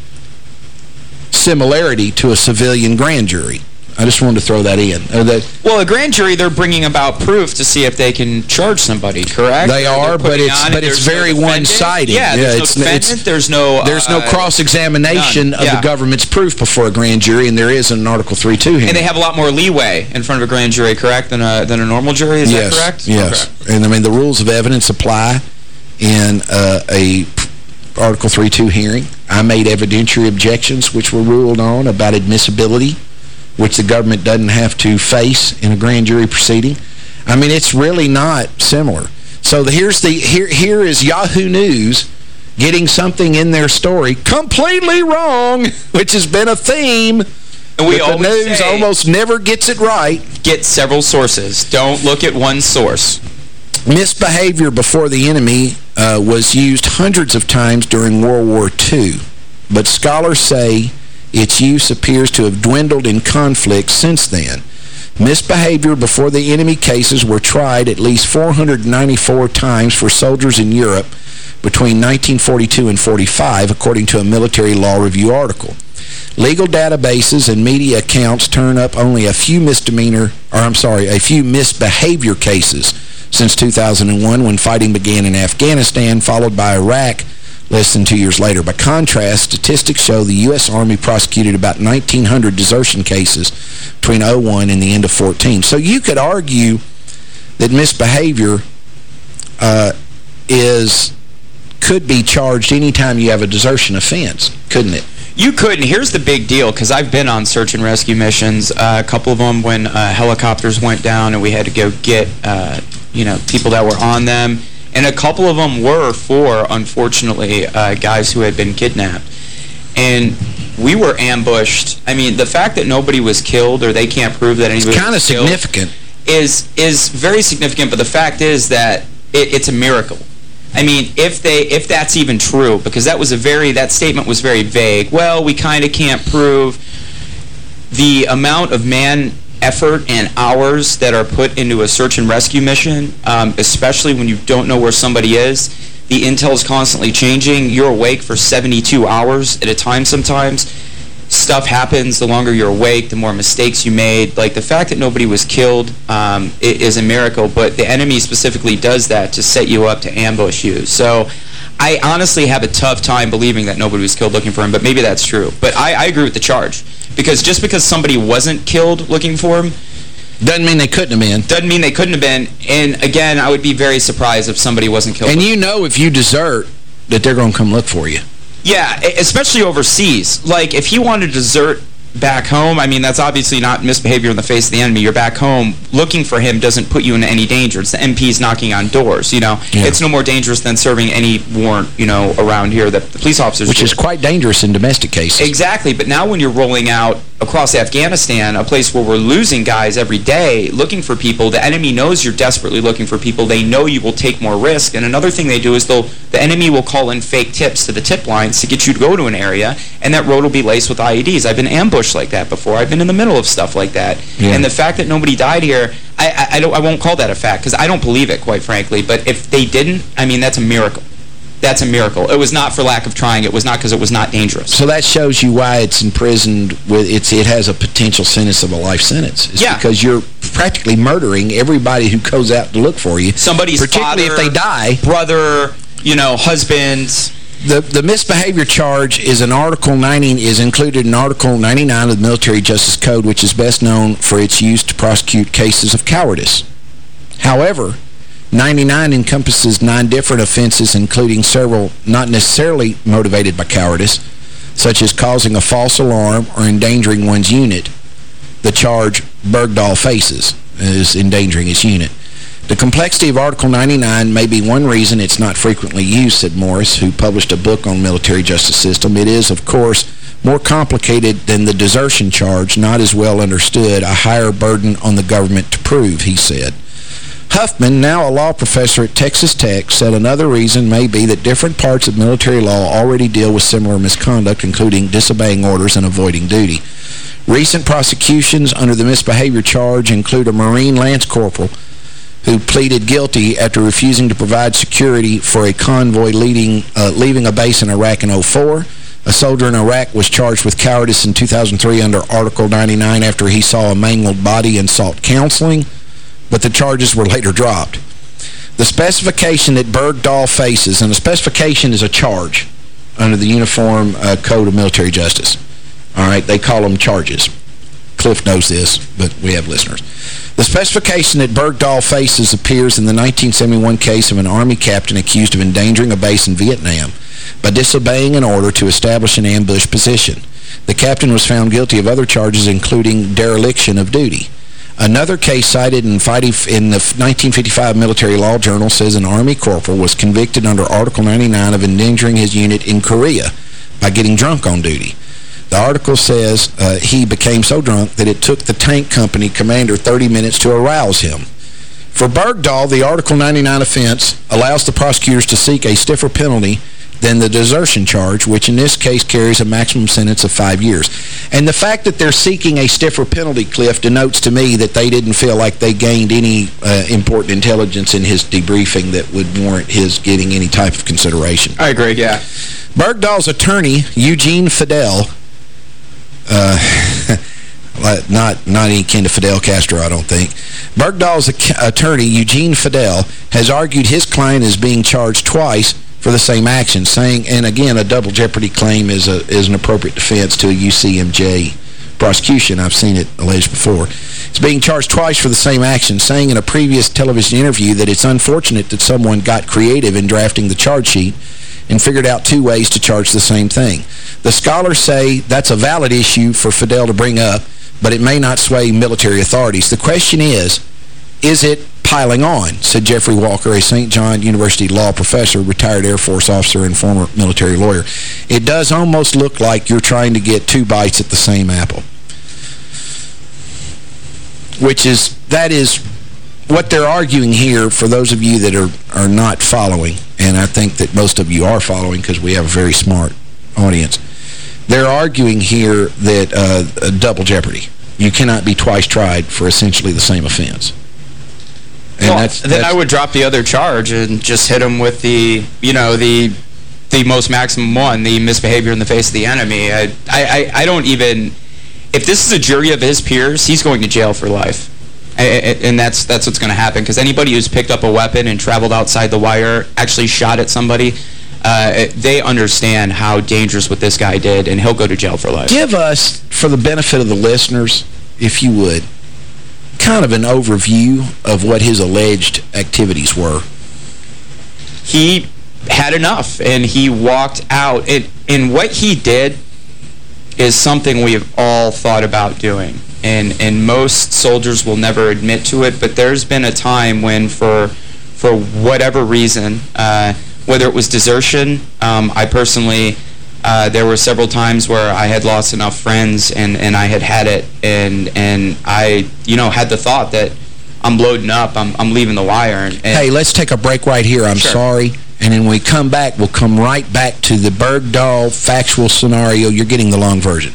Speaker 5: similarity to a civilian grand jury. I just wanted to throw that in.
Speaker 7: Well, a grand jury, they're bringing about proof to see if they can charge somebody, correct?
Speaker 5: They are, but it's but it's very no one-sided.
Speaker 7: Yeah, yeah, there's no defendant, there's no...
Speaker 5: There's no uh, cross-examination of yeah. the government's proof before a grand jury, and there is an Article 3-2 hearing.
Speaker 7: And they have a lot more leeway in front of a grand jury, correct, than a, than a normal jury? Is
Speaker 5: yes,
Speaker 7: that correct?
Speaker 5: Yes, okay. And, I mean, the rules of evidence apply in uh, a Article 3-2 hearing. I made evidentiary objections, which were ruled on about admissibility which the government doesn't have to face in a grand jury proceeding. I mean, it's really not similar. So the, here's the here here is Yahoo News getting something in their story completely wrong, (laughs) which has been a theme.
Speaker 7: And we the
Speaker 5: news almost never gets it right.
Speaker 7: Get several sources. Don't look at one source.
Speaker 5: Misbehavior before the enemy uh, was used hundreds of times during World War II, but scholars say its use appears to have dwindled in conflict since then. Misbehavior before the enemy cases were tried at least 494 times for soldiers in Europe between 1942 and 45, according to a military law review article. Legal databases and media accounts turn up only a few misdemeanor, or I'm sorry, a few misbehavior cases since 2001 when fighting began in Afghanistan, followed by Iraq, less than two years later. By contrast, statistics show the U.S. Army prosecuted about 1,900 desertion cases between 01 and the end of 14. So you could argue that misbehavior uh, is could be charged anytime you have a desertion offense, couldn't it?
Speaker 7: You could, and here's the big deal, because I've been on search and rescue missions, uh, a couple of them when uh, helicopters went down and we had to go get, uh, you know, people that were on them. And a couple of them were for, unfortunately, uh, guys who had been kidnapped. And we were ambushed. I mean, the fact that nobody was killed or they can't prove that anybody
Speaker 5: It's kind of significant.
Speaker 7: is is very significant, but the fact is that it, it's a miracle. I mean, if they if that's even true, because that was a very that statement was very vague. Well, we kind of can't prove the amount of man effort and hours that are put into a search and rescue mission, um, especially when you don't know where somebody is. The intel is constantly changing. You're awake for 72 hours at a time sometimes. Stuff happens. The longer you're awake, the more mistakes you made. Like, the fact that nobody was killed um, is a miracle, but the enemy specifically does that to set you up to ambush you. So I honestly have a tough time believing that nobody was killed looking for him, but maybe that's true. But I, I agree with the charge. Because just because somebody wasn't killed looking for him...
Speaker 5: Doesn't mean they couldn't have been.
Speaker 7: Doesn't mean they couldn't have been. And again, I would be very surprised if somebody wasn't killed.
Speaker 5: And you know if you desert that they're going to come look for you.
Speaker 7: Yeah, especially overseas. Like, if he wanted to desert back home, I mean, that's obviously not misbehavior in the face of the enemy. You're back home. Looking for him doesn't put you in any danger. It's the MPs knocking on doors, you know.
Speaker 5: Yeah.
Speaker 7: It's no more dangerous than serving any warrant, you know, around here that the police officers
Speaker 5: Which
Speaker 7: do.
Speaker 5: is quite dangerous in domestic cases.
Speaker 7: Exactly, but now when you're rolling out across Afghanistan, a place where we're losing guys every day, looking for people, the enemy knows you're desperately looking for people. They know you will take more risk. And another thing they do is they'll the enemy will call in fake tips to the tip lines to get you to go to an area, and that road will be laced with IEDs. I've been ambushed like that before. I've been in the middle of stuff like that.
Speaker 5: Yeah.
Speaker 7: And the fact that nobody died here, I, I, I, don't, I won't call that a fact, because I don't believe it, quite frankly. But if they didn't, I mean, that's a miracle. That's a miracle. It was not for lack of trying. It was not because it was not dangerous.
Speaker 5: So that shows you why it's imprisoned with it's it has a potential sentence of a life sentence. It's
Speaker 7: Yeah.
Speaker 5: because you're practically murdering everybody who goes out to look for you.
Speaker 7: Somebody's
Speaker 5: particularly
Speaker 7: father,
Speaker 5: if they die.
Speaker 7: brother, you know, husband.
Speaker 5: The the misbehavior charge is an Article 90 is included in Article 99 of the Military Justice Code, which is best known for its use to prosecute cases of cowardice. However, 99 encompasses nine different offenses, including several not necessarily motivated by cowardice, such as causing a false alarm or endangering one's unit. The charge Bergdahl faces is endangering his unit. The complexity of Article 99 may be one reason it's not frequently used, said Morris, who published a book on military justice system. It is, of course, more complicated than the desertion charge, not as well understood, a higher burden on the government to prove, he said. Huffman, now a law professor at Texas Tech, said another reason may be that different parts of military law already deal with similar misconduct, including disobeying orders and avoiding duty. Recent prosecutions under the misbehavior charge include a Marine Lance Corporal who pleaded guilty after refusing to provide security for a convoy leading, uh, leaving a base in Iraq in 04. A soldier in Iraq was charged with cowardice in 2003 under Article 99 after he saw a mangled body and sought counseling, but the charges were later dropped. The specification that Bergdahl faces, and a specification is a charge under the Uniform uh, Code of Military Justice. All right, they call them charges. Cliff knows this, but we have listeners. The specification that Bergdahl faces appears in the 1971 case of an Army captain accused of endangering a base in Vietnam by disobeying an order to establish an ambush position. The captain was found guilty of other charges, including dereliction of duty. Another case cited in, fighting in the 1955 Military Law Journal says an Army corporal was convicted under Article 99 of endangering his unit in Korea by getting drunk on duty. The article says uh, he became so drunk that it took the tank company commander 30 minutes to arouse him. For Bergdahl, the Article 99 offense allows the prosecutors to seek a stiffer penalty than the desertion charge, which in this case carries a maximum sentence of five years. And the fact that they're seeking a stiffer penalty, Cliff, denotes to me that they didn't feel like they gained any uh, important intelligence in his debriefing that would warrant his getting any type of consideration.
Speaker 7: I agree, yeah.
Speaker 5: Bergdahl's attorney, Eugene Fidell, uh, (laughs) not not any kin to Fidel Castro, I don't think. Bergdahl's attorney, Eugene Fidell, has argued his client is being charged twice for the same action, saying, and again, a double jeopardy claim is a is an appropriate defense to a UCMJ prosecution. I've seen it alleged before. It's being charged twice for the same action, saying in a previous television interview that it's unfortunate that someone got creative in drafting the charge sheet and figured out two ways to charge the same thing. The scholars say that's a valid issue for Fidell to bring up, but it may not sway military authorities. The question is, is it piling on, said Jeffrey Walker, a St. John University law professor, retired Air Force officer, and former military lawyer. It does almost look like you're trying to get two bites at the same apple. Which is, that is what they're arguing here for those of you that are, are not following, and I think that most of you are following because we have a very smart audience, they're arguing here that uh, double jeopardy. You cannot be twice tried for essentially the same offense.
Speaker 7: And well, that's, then I would drop the other charge and just hit him with the, you know, the the most maximum one, the misbehavior in the face of the enemy. I, I, I don't even... If this is a jury of his peers, he's going to jail for life. And that's that's what's going to happen. Because anybody who's picked up a weapon and traveled outside the wire, actually shot at somebody, uh, they understand how dangerous what this guy did, and he'll go to jail for life.
Speaker 5: Give us, for the benefit of the listeners, if you would, kind of an overview of what his alleged activities were.
Speaker 7: He had enough, and he walked out. And, and what he did is something we have all thought about doing. And, and most soldiers will never admit to it, but there's been a time when, for, for whatever reason, uh, whether it was desertion, um, I personally uh, there were several times where I had lost enough friends and, and I had had it and and I, you know, had the thought that I'm loading up, I'm, I'm leaving the wire. And, and
Speaker 5: hey, let's take a break right here. I'm sure. sorry. And then when we come back, we'll come right back to the Bergdahl factual scenario. You're getting the long version.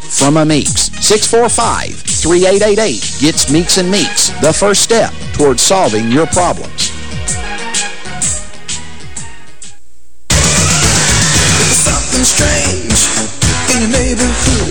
Speaker 5: from a Meeks. 645-3888 gets Meeks and Meeks, the first step towards solving your problems. Something strange in neighborhood.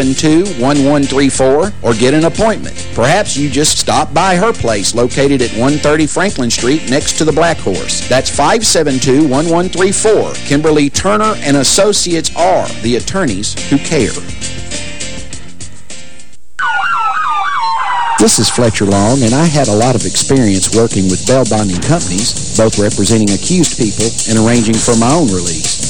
Speaker 5: 572-1134 or get an appointment. Perhaps you just stop by her place located at 130 Franklin Street next to the Black Horse. That's 572-1134. Kimberly Turner and Associates are the attorneys who care. This is Fletcher Long, and I had a lot of experience working with bail bonding companies, both representing accused people and arranging for my own release.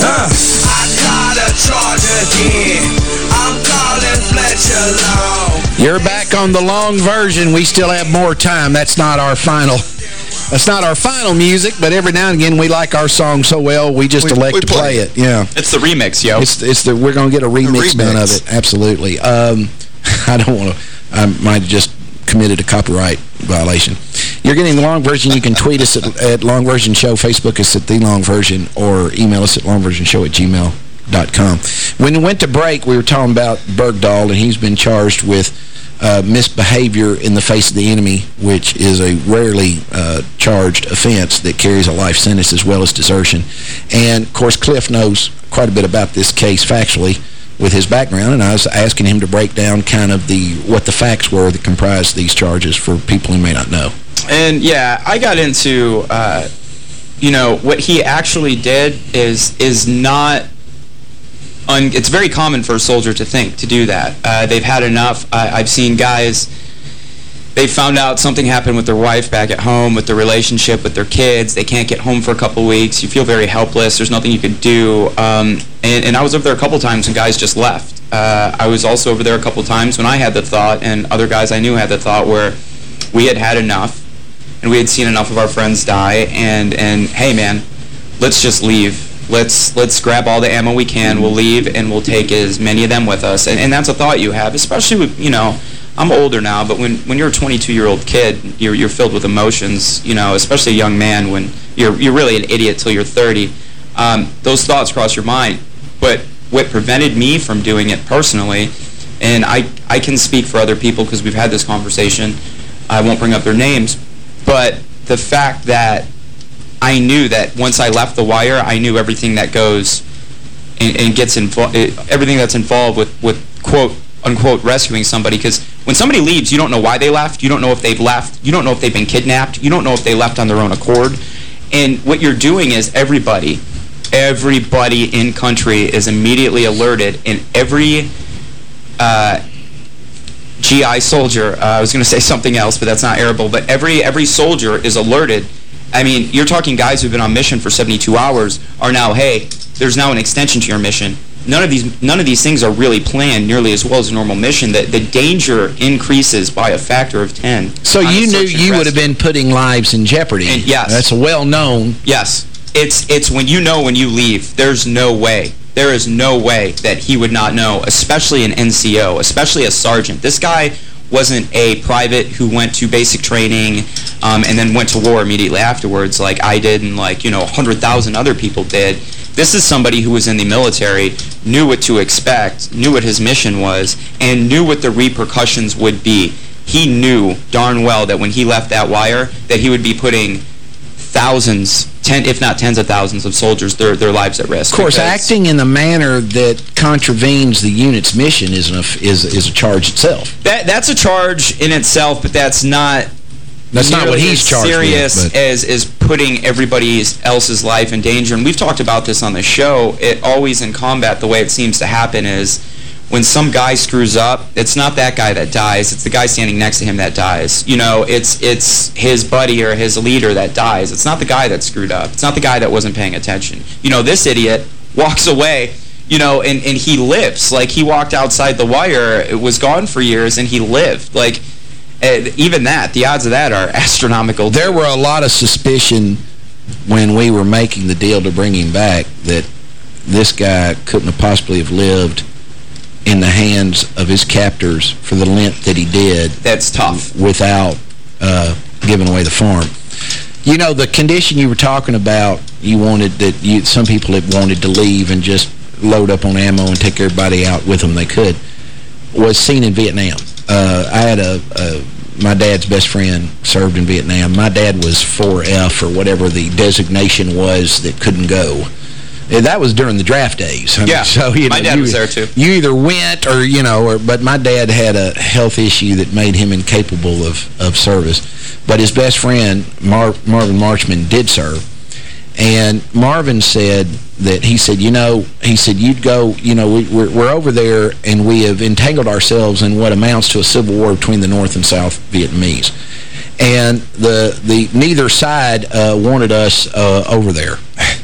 Speaker 6: Huh. I gotta charge again. I'm calling Fletcher Long.
Speaker 5: You're back on the long version. We still have more time. That's not our final... That's not our final music, but every now and again we like our song so well we just
Speaker 7: We-
Speaker 5: elect
Speaker 7: we
Speaker 5: to
Speaker 7: play
Speaker 5: play
Speaker 7: it.
Speaker 5: it. Yeah.
Speaker 7: It's the remix, yo.
Speaker 5: It's it's the we're going to get a remix, done of it. Absolutely. Um, (laughs) I don't want to. I might just committed a copyright violation. You're getting the long version. You can tweet us at, at Long Version Show, Facebook us at The Long Version, or email us at longversionshow at gmail.com. When we went to break, we were talking about Bergdahl, and he's been charged with uh, misbehavior in the face of the enemy, which is a rarely uh, charged offense that carries a life sentence as well as desertion. And, of course, Cliff knows quite a bit about this case factually with his background, and I was asking him to break down kind of the what the facts were that comprised these charges for people who may not know.
Speaker 7: And yeah, I got into, uh, you know, what he actually did is is not. It's very common for a soldier to think to do that. Uh, they've had enough. I I've seen guys. They found out something happened with their wife back at home, with their relationship with their kids. They can't get home for a couple weeks. You feel very helpless. There's nothing you can do. Um, and, and I was over there a couple times and guys just left. Uh, I was also over there a couple times when I had the thought, and other guys I knew had the thought where we had had enough and we had seen enough of our friends die and and hey man let's just leave let's let's grab all the ammo we can we'll leave and we'll take as many of them with us and, and that's a thought you have especially with you know I'm older now but when when you're a 22 year old kid you're you're filled with emotions you know especially a young man when you're you're really an idiot till you're 30 um, those thoughts cross your mind but what prevented me from doing it personally and I I can speak for other people because we've had this conversation I won't bring up their names but the fact that I knew that once I left the wire, I knew everything that goes and, and gets involved, everything that's involved with, with quote, unquote, rescuing somebody. Because when somebody leaves, you don't know why they left. You don't know if they've left. You don't know if they've been kidnapped. You don't know if they left on their own accord. And what you're doing is everybody, everybody in country is immediately alerted and every uh, GI soldier, uh, I was going to say something else, but that's not arable, but every every soldier is alerted. I mean, you're talking guys who've been on mission for 72 hours are now, hey, there's now an extension to your mission. None of these none of these things are really planned nearly as well as a normal mission. The, the danger increases by a factor of 10.
Speaker 5: So you knew you would have been putting lives in jeopardy.
Speaker 7: And yes.
Speaker 5: That's a well known.
Speaker 7: Yes. It's it's when you know when you leave, there's no way. There is no way that he would not know, especially an NCO, especially a sergeant. This guy wasn't a private who went to basic training um, and then went to war immediately afterwards like I did and like, you know, 100,000 other people did. This is somebody who was in the military, knew what to expect, knew what his mission was, and knew what the repercussions would be. He knew darn well that when he left that wire that he would be putting thousands, ten, if not tens of thousands of soldiers, their, their lives at risk.
Speaker 5: Of course, acting in the manner that contravenes the unit's mission is, an, is, is a charge itself.
Speaker 7: That that's a charge in itself, but that's not
Speaker 5: That's not what he's charged with,
Speaker 7: serious
Speaker 5: but-
Speaker 7: as is putting everybody else's life in danger. And we've talked about this on the show. It always in combat, the way it seems to happen is when some guy screws up, it's not that guy that dies. It's the guy standing next to him that dies. You know, it's it's his buddy or his leader that dies. It's not the guy that screwed up. It's not the guy that wasn't paying attention. You know, this idiot walks away you know, and, and he lives. Like, he walked outside the wire, it was gone for years, and he lived. Like, uh, even that, the odds of that are (laughs) astronomical.
Speaker 5: There were a lot of suspicion when we were making the deal to bring him back that this guy couldn't have possibly have lived in the hands of his captors for the length that he did.
Speaker 7: That's tough.
Speaker 5: Without uh, giving away the farm. You know, the condition you were talking about, you wanted that you some people had wanted to leave and just load up on ammo and take everybody out with them they could, was seen in Vietnam. Uh, I had a, a, my dad's best friend served in Vietnam. My dad was 4F or whatever the designation was that couldn't go. And that was during the draft days. I mean,
Speaker 7: Yeah,
Speaker 5: so, you know,
Speaker 7: my dad
Speaker 5: you,
Speaker 7: was there, too.
Speaker 5: You either went or, you know, or, but my dad had a health issue that made him incapable of, of service. But his best friend, Mar Marvin Marchman, did serve. And Marvin said that, he said, you know, he said, you'd go, you know, we, we're, we're over there and we have entangled ourselves in what amounts to a civil war between the North and South Vietnamese. And the, the neither side uh, wanted us uh, over there. (laughs)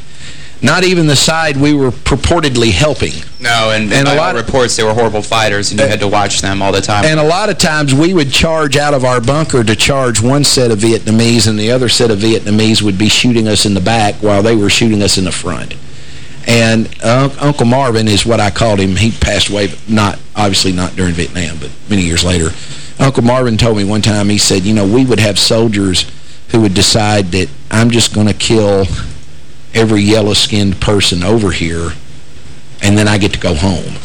Speaker 5: Not even the side we were purportedly helping.
Speaker 7: No, and,
Speaker 5: And a lot
Speaker 7: of reports, they were horrible fighters, and you had to watch them all the time.
Speaker 5: And a lot of times we would charge out of our bunker to charge one set of Vietnamese and the other set of Vietnamese would be shooting us in the back while they were shooting us in the front. And uh, Uncle Marvin is what I called him. He passed away, not obviously not during Vietnam, but many years later. Uncle Marvin told me one time, he said, you know, we would have soldiers who would decide that I'm just going to kill every yellow-skinned person over here and then I get to go home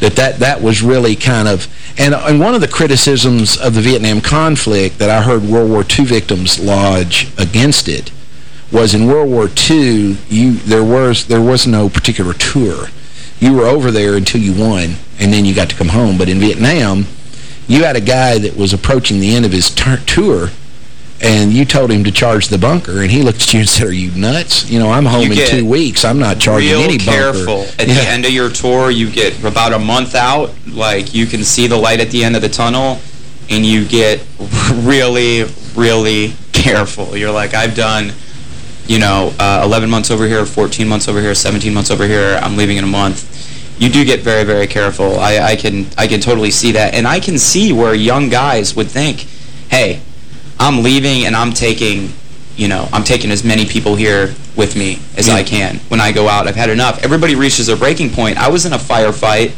Speaker 5: that that, that was really kind of... And, and one of the criticisms of the Vietnam conflict that I heard World War II victims lodge against it was in World War II, you there was there was no particular tour. You were over there until you won, and then you got to come home. But in Vietnam, you had a guy that was approaching the end of his tour, and you told him to charge the bunker, and he looked at you and said, are you nuts? You know, I'm home
Speaker 7: You
Speaker 5: in two weeks. I'm not charging any bunker.
Speaker 7: careful. At
Speaker 5: Yeah.
Speaker 7: the end of your tour, you get about a month out, like you can see the light at the end of the tunnel, and you get (laughs) really, really careful. You're like, I've done, you know, uh, 11 months over here, 14 months over here, 17 months over here, I'm leaving in a month. You do get very, very careful. I, I can I can totally see that. And I can see where young guys would think, hey, I'm leaving and I'm taking, you know, I'm taking as many people here with me as I can. When I go out, I've had enough. Everybody reaches a breaking point. I was in a firefight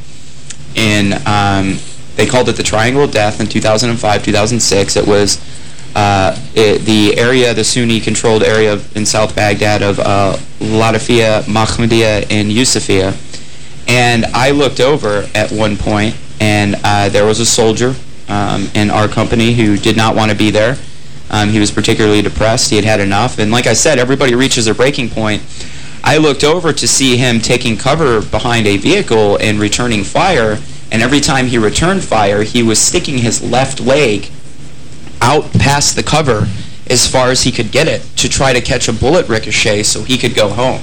Speaker 7: in, um, they called it the Triangle of Death in 2005, 2006. It was uh, it, the area, the Sunni-controlled area of, in South Baghdad of uh, Latifia, Mahmoudiyya, and Yusufia. And I looked over at one point, and uh, there was a soldier um, in our company who did not want to be there. Um, he was particularly depressed. He had had enough. And like I said, everybody reaches their breaking point. I looked over to see him taking cover behind a vehicle and returning fire. And every time he returned fire, he was sticking his left leg out past the cover as far as he could get it to try to catch a bullet ricochet so he could go home.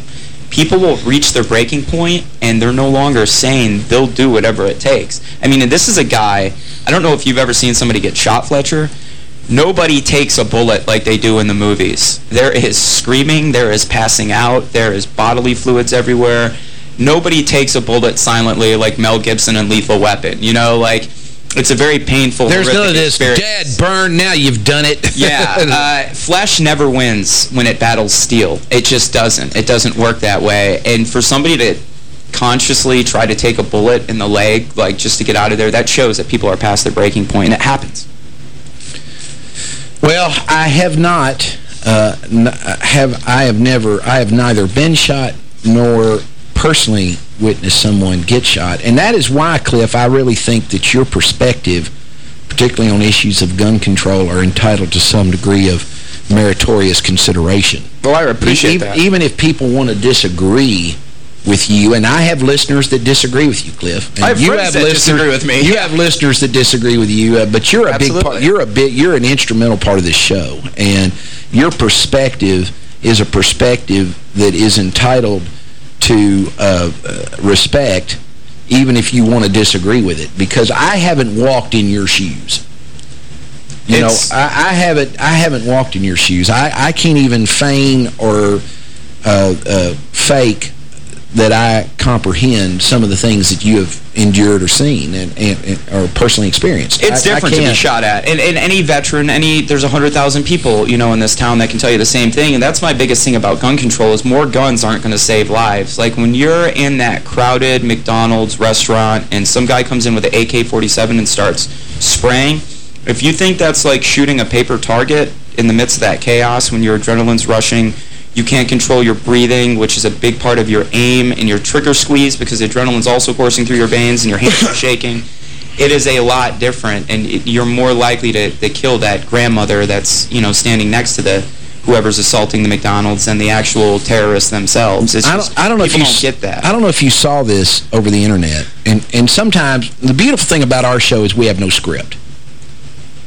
Speaker 7: People will reach their breaking point and they're no longer sane. They'll do whatever it takes. I mean, this is a guy, I don't know if you've ever seen somebody get shot, Fletcher. Nobody takes a bullet like they do in the movies. There is screaming, there is passing out, there is bodily fluids everywhere. Nobody takes a bullet silently like Mel Gibson in Lethal Weapon. You know, like, it's a very painful,
Speaker 5: There's none of this,
Speaker 7: experience.
Speaker 5: dead, burn, now you've done it.
Speaker 7: yeah, (laughs) uh, flesh never wins when it battles steel. It just doesn't. It doesn't work that way. And for somebody to consciously try to take a bullet in the leg, like just to get out of there, that shows that people are past their breaking point, and it happens.
Speaker 5: Well, I have not, uh, have I have never, I have neither been shot nor personally witnessed someone get shot. And that is why, Cliff, I really think that your perspective, particularly on issues of gun control, are entitled to some degree of meritorious consideration.
Speaker 7: Well, I appreciate
Speaker 5: even,
Speaker 7: that.
Speaker 5: Even if people want to disagree with you, and I have listeners that disagree with you, Cliff. And
Speaker 7: I have
Speaker 5: you
Speaker 7: friends that disagree with me.
Speaker 5: You have listeners that disagree with you, uh, but you're a big part. You're a bit. You're an instrumental part of this show, and your perspective is a perspective that is entitled to uh, uh, respect, even if you want to disagree with it. Because I haven't walked in your shoes. You
Speaker 7: It's-
Speaker 5: know, I, I haven't. I haven't walked in your shoes. I, I can't even feign or uh, uh, fake that I comprehend some of the things that you have endured or seen and, and, and or personally experienced.
Speaker 7: It's
Speaker 5: I- I
Speaker 7: different to be shot at. And, and any veteran, any there's 100,000 people, you know, in this town that can tell you the same thing. And that's my biggest thing about gun control is more guns aren't going to save lives. Like when you're in that crowded McDonald's restaurant and some guy comes in with an AK-47 and starts spraying, if you think that's like shooting a paper target in the midst of that chaos when your adrenaline's rushing, you can't control your breathing, which is a big part of your aim, and your trigger squeeze because adrenaline's also coursing through your veins and your hands are (laughs) shaking. It is a lot different, and it, you're more likely to, to kill that grandmother that's, you know, standing next to the whoever's assaulting the McDonald's than the actual terrorists themselves. It's
Speaker 5: I don't, I don't know if you
Speaker 7: don't get that.
Speaker 5: I don't know if you saw this over the internet, and and sometimes the beautiful thing about our show is we have no script.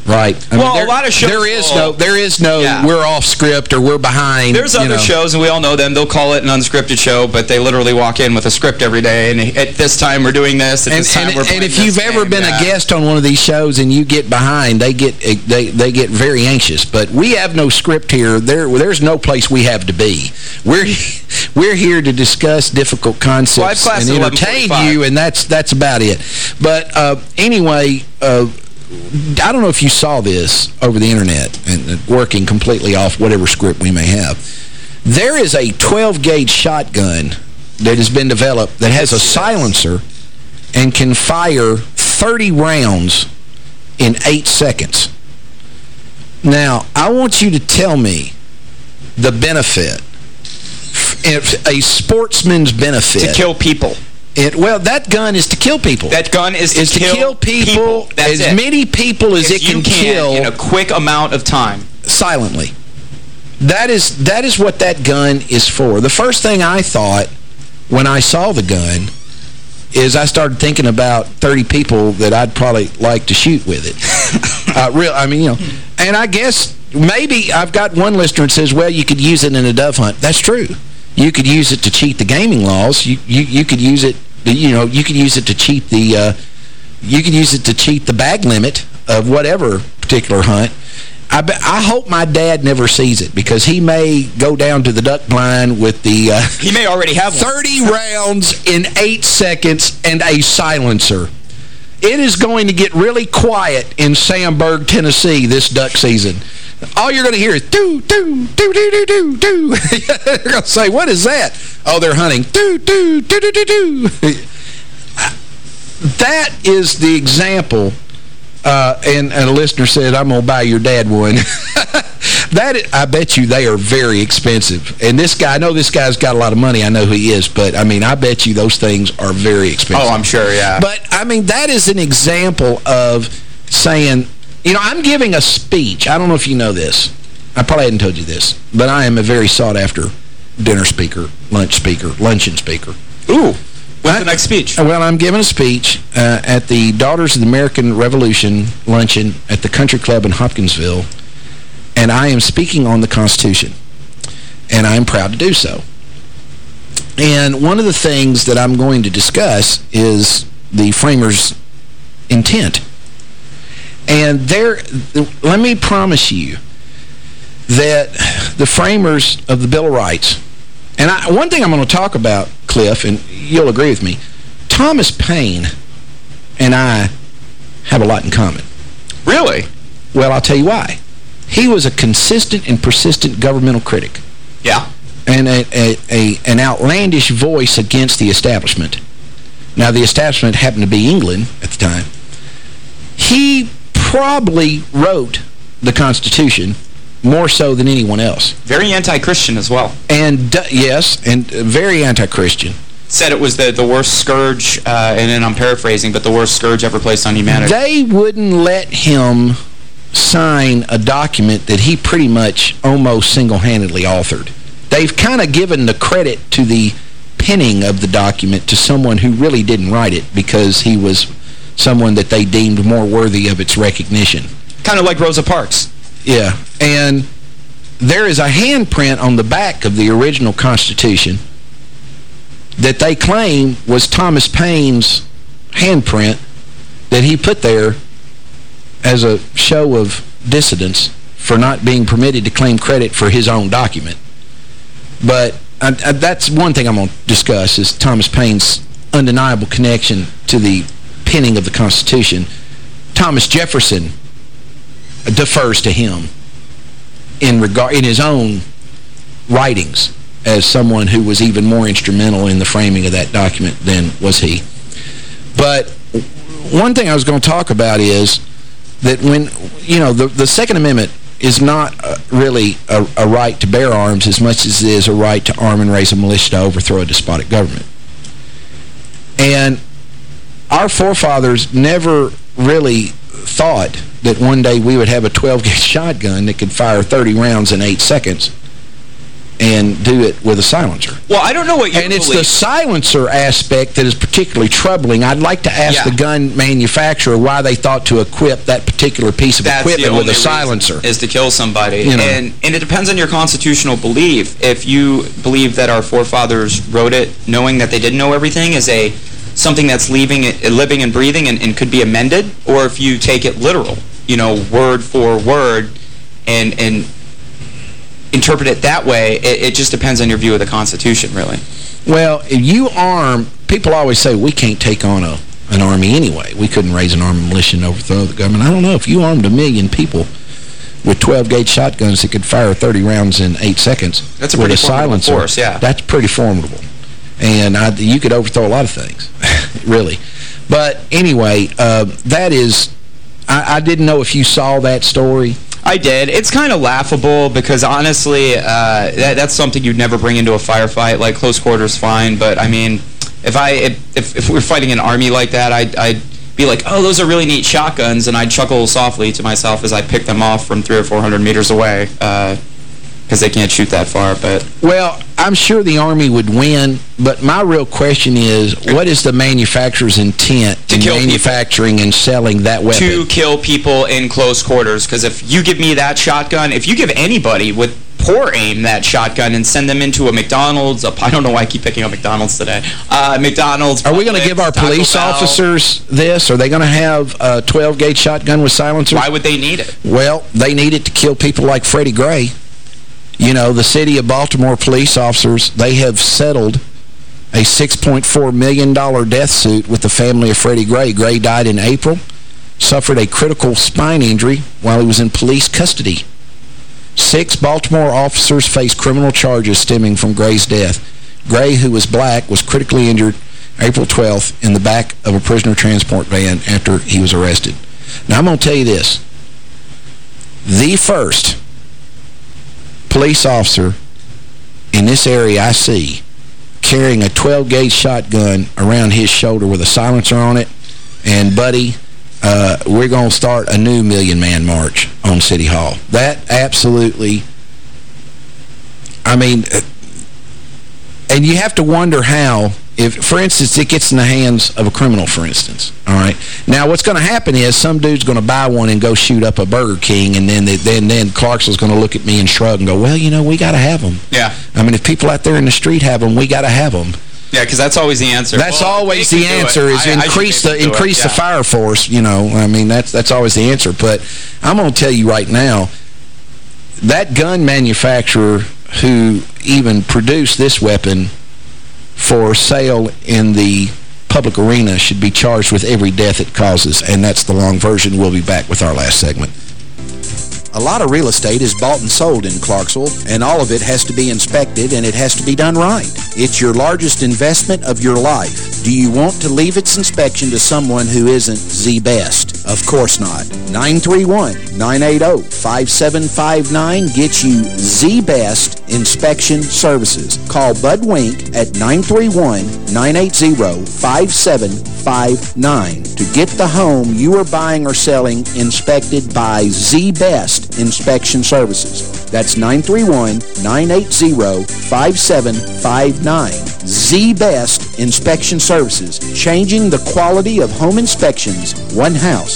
Speaker 5: Right. I
Speaker 7: well,
Speaker 5: mean, there,
Speaker 7: a lot of shows...
Speaker 5: There is no, there is no
Speaker 7: Yeah.
Speaker 5: we're off script or we're behind.
Speaker 7: There's other
Speaker 5: know.
Speaker 7: shows, and we all know them. They'll call it an unscripted show, but they literally walk in with a script every day, and at this time we're doing this, at
Speaker 5: And,
Speaker 7: this time
Speaker 5: and,
Speaker 7: we're
Speaker 5: and if you've ever been
Speaker 7: Yeah.
Speaker 5: a guest on one of these shows and you get behind, they get they they get very anxious. But we have no script here. There there's no place we have to be. We're (laughs) we're here to discuss difficult concepts
Speaker 7: classed
Speaker 5: and entertain you, and that's that's about it. But uh, anyway. Uh, I don't know if you saw this over the internet and working completely off whatever script we may have. There is a 12-gauge shotgun that has been developed that has a silencer and can fire 30 rounds in 8 seconds. Now, I want you to tell me the benefit, a sportsman's benefit.
Speaker 7: To kill people.
Speaker 5: It, well, that gun is to kill people.
Speaker 7: That gun is to,
Speaker 5: is to kill, people,
Speaker 7: That's
Speaker 5: as
Speaker 7: it.
Speaker 5: many people as
Speaker 7: As
Speaker 5: it can,
Speaker 7: can
Speaker 5: kill
Speaker 7: in a quick amount of time.
Speaker 5: silently. That is that is what that gun is for. The first thing I thought when I saw the gun is I started thinking about 30 people that I'd probably like to shoot with it. (laughs) uh, real, I mean, you know, and I guess maybe I've got one listener that says, well, you could use it in a dove hunt. That's true. You could use it to cheat the gaming laws. You you you could use it, you know, you can use it to cheat the uh, you could use it to cheat the bag limit of whatever particular hunt. I, be, I hope my dad never sees it because he may go down to the duck blind with the... Uh, (laughs)
Speaker 7: He may already have one.
Speaker 5: 30 rounds in 8 seconds and a silencer. It is going to get really quiet in Sandburg, Tennessee this duck season. All you're going to hear is do, do, do, do, do, do, do. They're (laughs) going to say, what is that? Oh, they're hunting. Do, do, do, do, do, do. (laughs) That is the example uh, and, and a listener said, I'm going to buy your dad one. (laughs) that I bet you they are very expensive. And this guy, I know this guy's got a lot of money. I know who he is. But, I mean, I bet you those things are very expensive.
Speaker 7: Oh, I'm sure, yeah.
Speaker 5: But, I mean, that is an example of saying, you know, I'm giving a speech. I don't know if you know this. I probably hadn't told you this. But I am a very sought-after dinner speaker, lunch speaker, luncheon speaker.
Speaker 7: Ooh. What's the next speech?
Speaker 5: Well, I'm giving a speech uh, at the Daughters of the American Revolution luncheon at the Country Club in Hopkinsville, and I am speaking on the Constitution, and I'm proud to do so. And one of the things that I'm going to discuss is the framers' intent. And there, let me promise you that the framers of the Bill of Rights, and I, one thing I'm going to talk about, Cliff, and you'll agree with me, Thomas Paine and I have a lot in common.
Speaker 7: Really?
Speaker 5: Well, I'll tell you why. He was a consistent and persistent governmental critic.
Speaker 7: Yeah.
Speaker 5: And a, a, a, an outlandish voice against the establishment. Now, the establishment happened to be England at the time. He probably wrote the Constitution more so than anyone else.
Speaker 7: Very anti-Christian as well.
Speaker 5: And, uh, yes, and uh, very anti-Christian.
Speaker 7: Said it was the, the worst scourge, uh, and then I'm paraphrasing, but the worst scourge ever placed on humanity.
Speaker 5: They wouldn't let him sign a document that he pretty much almost single-handedly authored. They've kind of given the credit to the penning of the document to someone who really didn't write it because he was someone that they deemed more worthy of its recognition.
Speaker 7: Kind of like Rosa Parks.
Speaker 5: Yeah, and there is a handprint on the back of the original Constitution that they claim was Thomas Paine's handprint that he put there as a show of dissidence for not being permitted to claim credit for his own document. But I, I, that's one thing I'm going to discuss is Thomas Paine's undeniable connection to the penning of the Constitution. Thomas Jefferson defers to him in regard in his own writings as someone who was even more instrumental in the framing of that document than was he. But one thing I was going to talk about is that when, you know, the, the Second Amendment is not uh, really a, a right to bear arms as much as it is a right to arm and raise a militia to overthrow a despotic government. And our forefathers never really thought that one day we would have a 12-gauge (laughs) shotgun that could fire 30 rounds in 8 seconds. and do it with a silencer.
Speaker 7: Well, I don't know what you
Speaker 5: And it's the silencer aspect that is particularly troubling. I'd like to ask
Speaker 7: Yeah.
Speaker 5: the gun manufacturer why they thought to equip that particular piece of
Speaker 7: That's
Speaker 5: equipment with a silencer.
Speaker 7: is to kill somebody.
Speaker 5: You know.
Speaker 7: And, and it depends on your constitutional belief. If you believe that our forefathers wrote it knowing that they didn't know everything is a something that's leaving it, living and breathing and, and could be amended, or if you take it literal, you know, word for word and, and interpret it that way, it, it just depends on your view of the Constitution, really.
Speaker 5: Well, if you arm, people always say we can't take on a an army anyway. We couldn't raise an armed militia and overthrow the government. I don't know. If you armed a million people with 12-gauge shotguns that could fire 30 rounds in eight seconds
Speaker 7: That's a
Speaker 5: with a silencer,
Speaker 7: force, yeah.
Speaker 5: that's pretty formidable. And I, you could overthrow a lot of things, (laughs) really. But anyway, uh, that is, I, I didn't know if you saw that story.
Speaker 7: I did. It's kind of laughable because honestly, uh, that, that's something you'd never bring into a firefight. Like close quarters, fine, but I mean, if I if if, we're fighting an army like that, I'd, I'd be like, oh, those are really neat shotguns, and I'd chuckle softly to myself as I pick them off from three or four hundred meters away because they can't shoot that far. But
Speaker 5: Well, I'm sure the Army would win, but my real question is, what is the manufacturer's intent in
Speaker 7: kill people.
Speaker 5: manufacturing and selling that weapon?
Speaker 7: to kill people in close quarters, because if you give me that shotgun, if you give anybody with poor aim that shotgun and send them into a McDonald's, I don't know why I keep picking up McDonald's today, uh, McDonald's,
Speaker 5: Are we going to give our
Speaker 7: Taco
Speaker 5: police
Speaker 7: Bell,
Speaker 5: officers this? Are they going to have a 12-gauge shotgun with silencer?
Speaker 7: Why would they need it?
Speaker 5: Well, they need it to kill people like Freddie Gray. You know, the city of Baltimore police officers, they have settled a $6.4 million death suit with the family of Freddie Gray. Gray died in April, suffered a critical spine injury while he was in police custody. Six Baltimore officers face criminal charges stemming from Gray's death. Gray, who was black, was critically injured April 12th in the back of a prisoner transport van after he was arrested. Now, I'm going to tell you this. The first police officer in this area I see carrying a 12-gauge shotgun around his shoulder with a silencer on it, and, buddy, uh, we're going to start a new Million Man March on City Hall. That absolutely, I mean, uh, and you have to wonder how, if, for instance, it gets in the hands of a criminal, for instance, all right? Now, what's going to happen is some dude's going to buy one and go shoot up a Burger King, and then they, then then Clarksville's going to look at me and shrug and go, well, you know, we got to have them.
Speaker 7: Yeah.
Speaker 5: I mean, if people out there in the street have them, we got to have them.
Speaker 7: Yeah, because that's always the answer.
Speaker 5: That's
Speaker 7: Well,
Speaker 5: always the
Speaker 7: can do it.
Speaker 5: answer is
Speaker 7: I- I
Speaker 5: increase
Speaker 7: make
Speaker 5: the
Speaker 7: them do it,
Speaker 5: increase the fire force, you know. I mean, that's that's always the answer. But I'm going to tell you right now, that gun manufacturer who even produced this weapon for sale in the public arena should be charged with every death it causes, and that's the long version. We'll be back with our last segment.
Speaker 13: A lot of real estate is bought and sold in Clarksville, and all of it has to be inspected and it has to be done right. It's your largest investment of your life. Do you want to leave its inspection to someone who isn't the best? Of course not. 931-980-5759 gets you the best inspection services. Call Bud Wink at 931-980-5759 to get the home you are buying or selling inspected by the best inspection services. That's 931-980-5759. The best inspection services, changing the quality of home inspections one house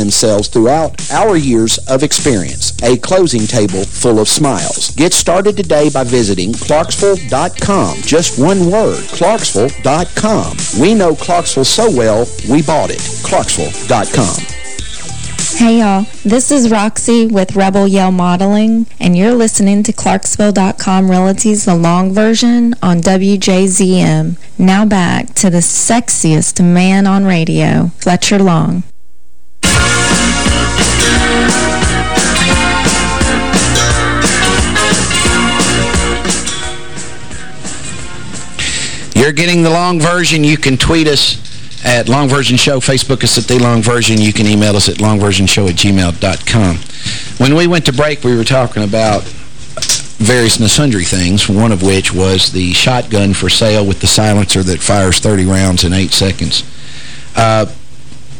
Speaker 13: themselves throughout our years of experience. A closing table full of smiles. Get started today by visiting Clarksville.com. Just one word, Clarksville.com. We know Clarksville so well, we bought it. Clarksville.com.
Speaker 9: Hey y'all, this is Roxy with Rebel Yell Modeling, and you're listening to Clarksville.com Realty's The Long Version on WJZM. Now back to the sexiest man on radio, Fletcher Long.
Speaker 5: You're getting the long version. You can tweet us at Long Version Show. Facebook us at The Long Version. You can email us at longversionshow at gmail.com. When we went to break, we were talking about various and sundry things, one of which was the shotgun for sale with the silencer that fires 30 rounds in 8 seconds. Uh,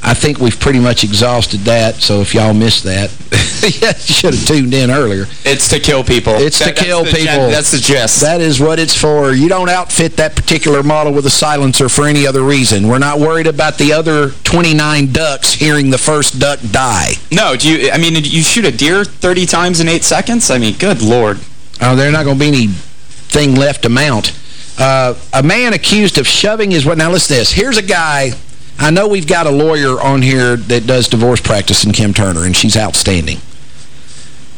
Speaker 5: I think we've pretty much exhausted that, so if y'all missed that, (laughs) you should have tuned in earlier.
Speaker 7: It's to kill people.
Speaker 5: It's
Speaker 7: That-
Speaker 5: to kill people.
Speaker 7: That's the gist.
Speaker 5: That is what it's for. You don't outfit that particular model with a silencer for any other reason. We're not worried about the other 29 ducks hearing the first duck die.
Speaker 7: No, do you, I mean, you shoot a deer 30 times in 8 seconds? I mean, good lord.
Speaker 5: Oh, there's not going to be anything left to mount. Uh, a man accused of shoving his... Now, listen to this. Here's a guy... I know we've got a lawyer on here that does divorce practice in Kim Turner, and she's outstanding.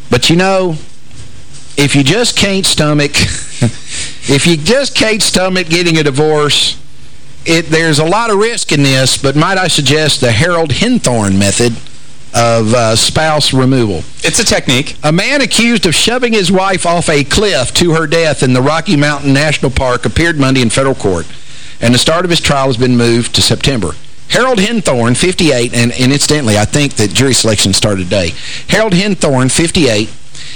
Speaker 5: But, you know, if you just can't stomach... (laughs) if you just can't stomach getting a divorce, it there's a lot of risk in this, but might I suggest the Harold Henthorne method of uh, spouse removal.
Speaker 7: It's a technique.
Speaker 5: A man accused of shoving his wife off a cliff to her death in the Rocky Mountain National Park appeared Monday in federal court, and the start of his trial has been moved to September. Harold Henthorne, 58, and, and incidentally, I think that jury selection started today. Harold Henthorne, 58,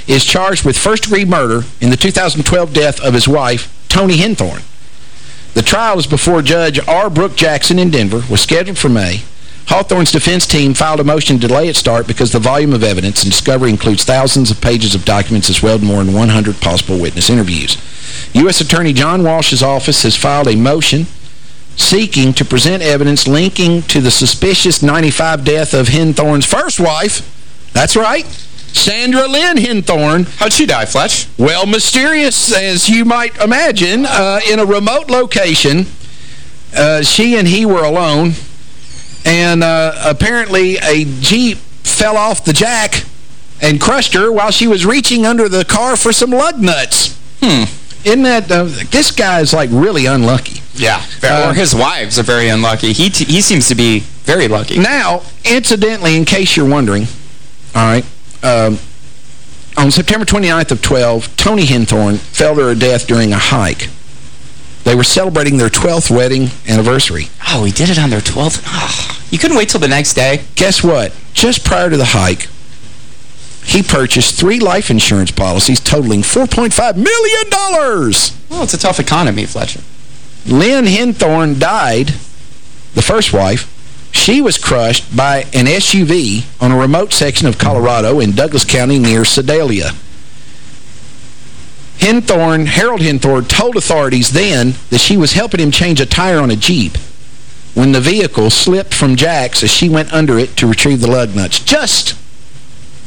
Speaker 5: is charged with first-degree murder in the 2012 death of his wife, Toni Henthorne. The trial is before Judge R. Brooke Jackson in Denver, was scheduled for May. Hawthorne's defense team filed a motion to delay its start because the volume of evidence and discovery includes thousands of pages of documents as well as more than 100 possible witness interviews. U.S. Attorney John Walsh's office has filed a motion seeking to present evidence linking to the suspicious 95 death of Henthorne's first wife. That's right. Sandra Lynn Henthorne.
Speaker 7: How'd she die, Fletch?
Speaker 5: Well, mysterious, as you might imagine, uh, in a remote location. Uh, she and he were alone, and uh, apparently a Jeep fell off the jack and crushed her while she was reaching under the car for some lug nuts.
Speaker 7: Hmm.
Speaker 5: Isn't that... Uh, this guy is, like, really unlucky.
Speaker 7: Yeah.
Speaker 5: Uh,
Speaker 7: or his wives are very unlucky. He, t he seems to be very lucky.
Speaker 5: Now, incidentally, in case you're wondering, all right, um, on September 29th of 12, Toni Henthorne fell to her death during a hike. They were celebrating their 12th wedding anniversary.
Speaker 7: Oh, he did it on their 12th? Oh, you couldn't wait till the next day?
Speaker 5: Guess what? Just prior to the hike, he purchased three life insurance policies totaling 4.5 million. dollars.
Speaker 7: Well, it's a tough economy, Fletcher.
Speaker 5: Lynn Henthorne died, the first wife. She was crushed by an SUV on a remote section of Colorado in Douglas County near Sedalia. Henthorne, Harold Henthorne, told authorities then that she was helping him change a tire on a Jeep when the vehicle slipped from jacks as she went under it to retrieve the lug nuts. Just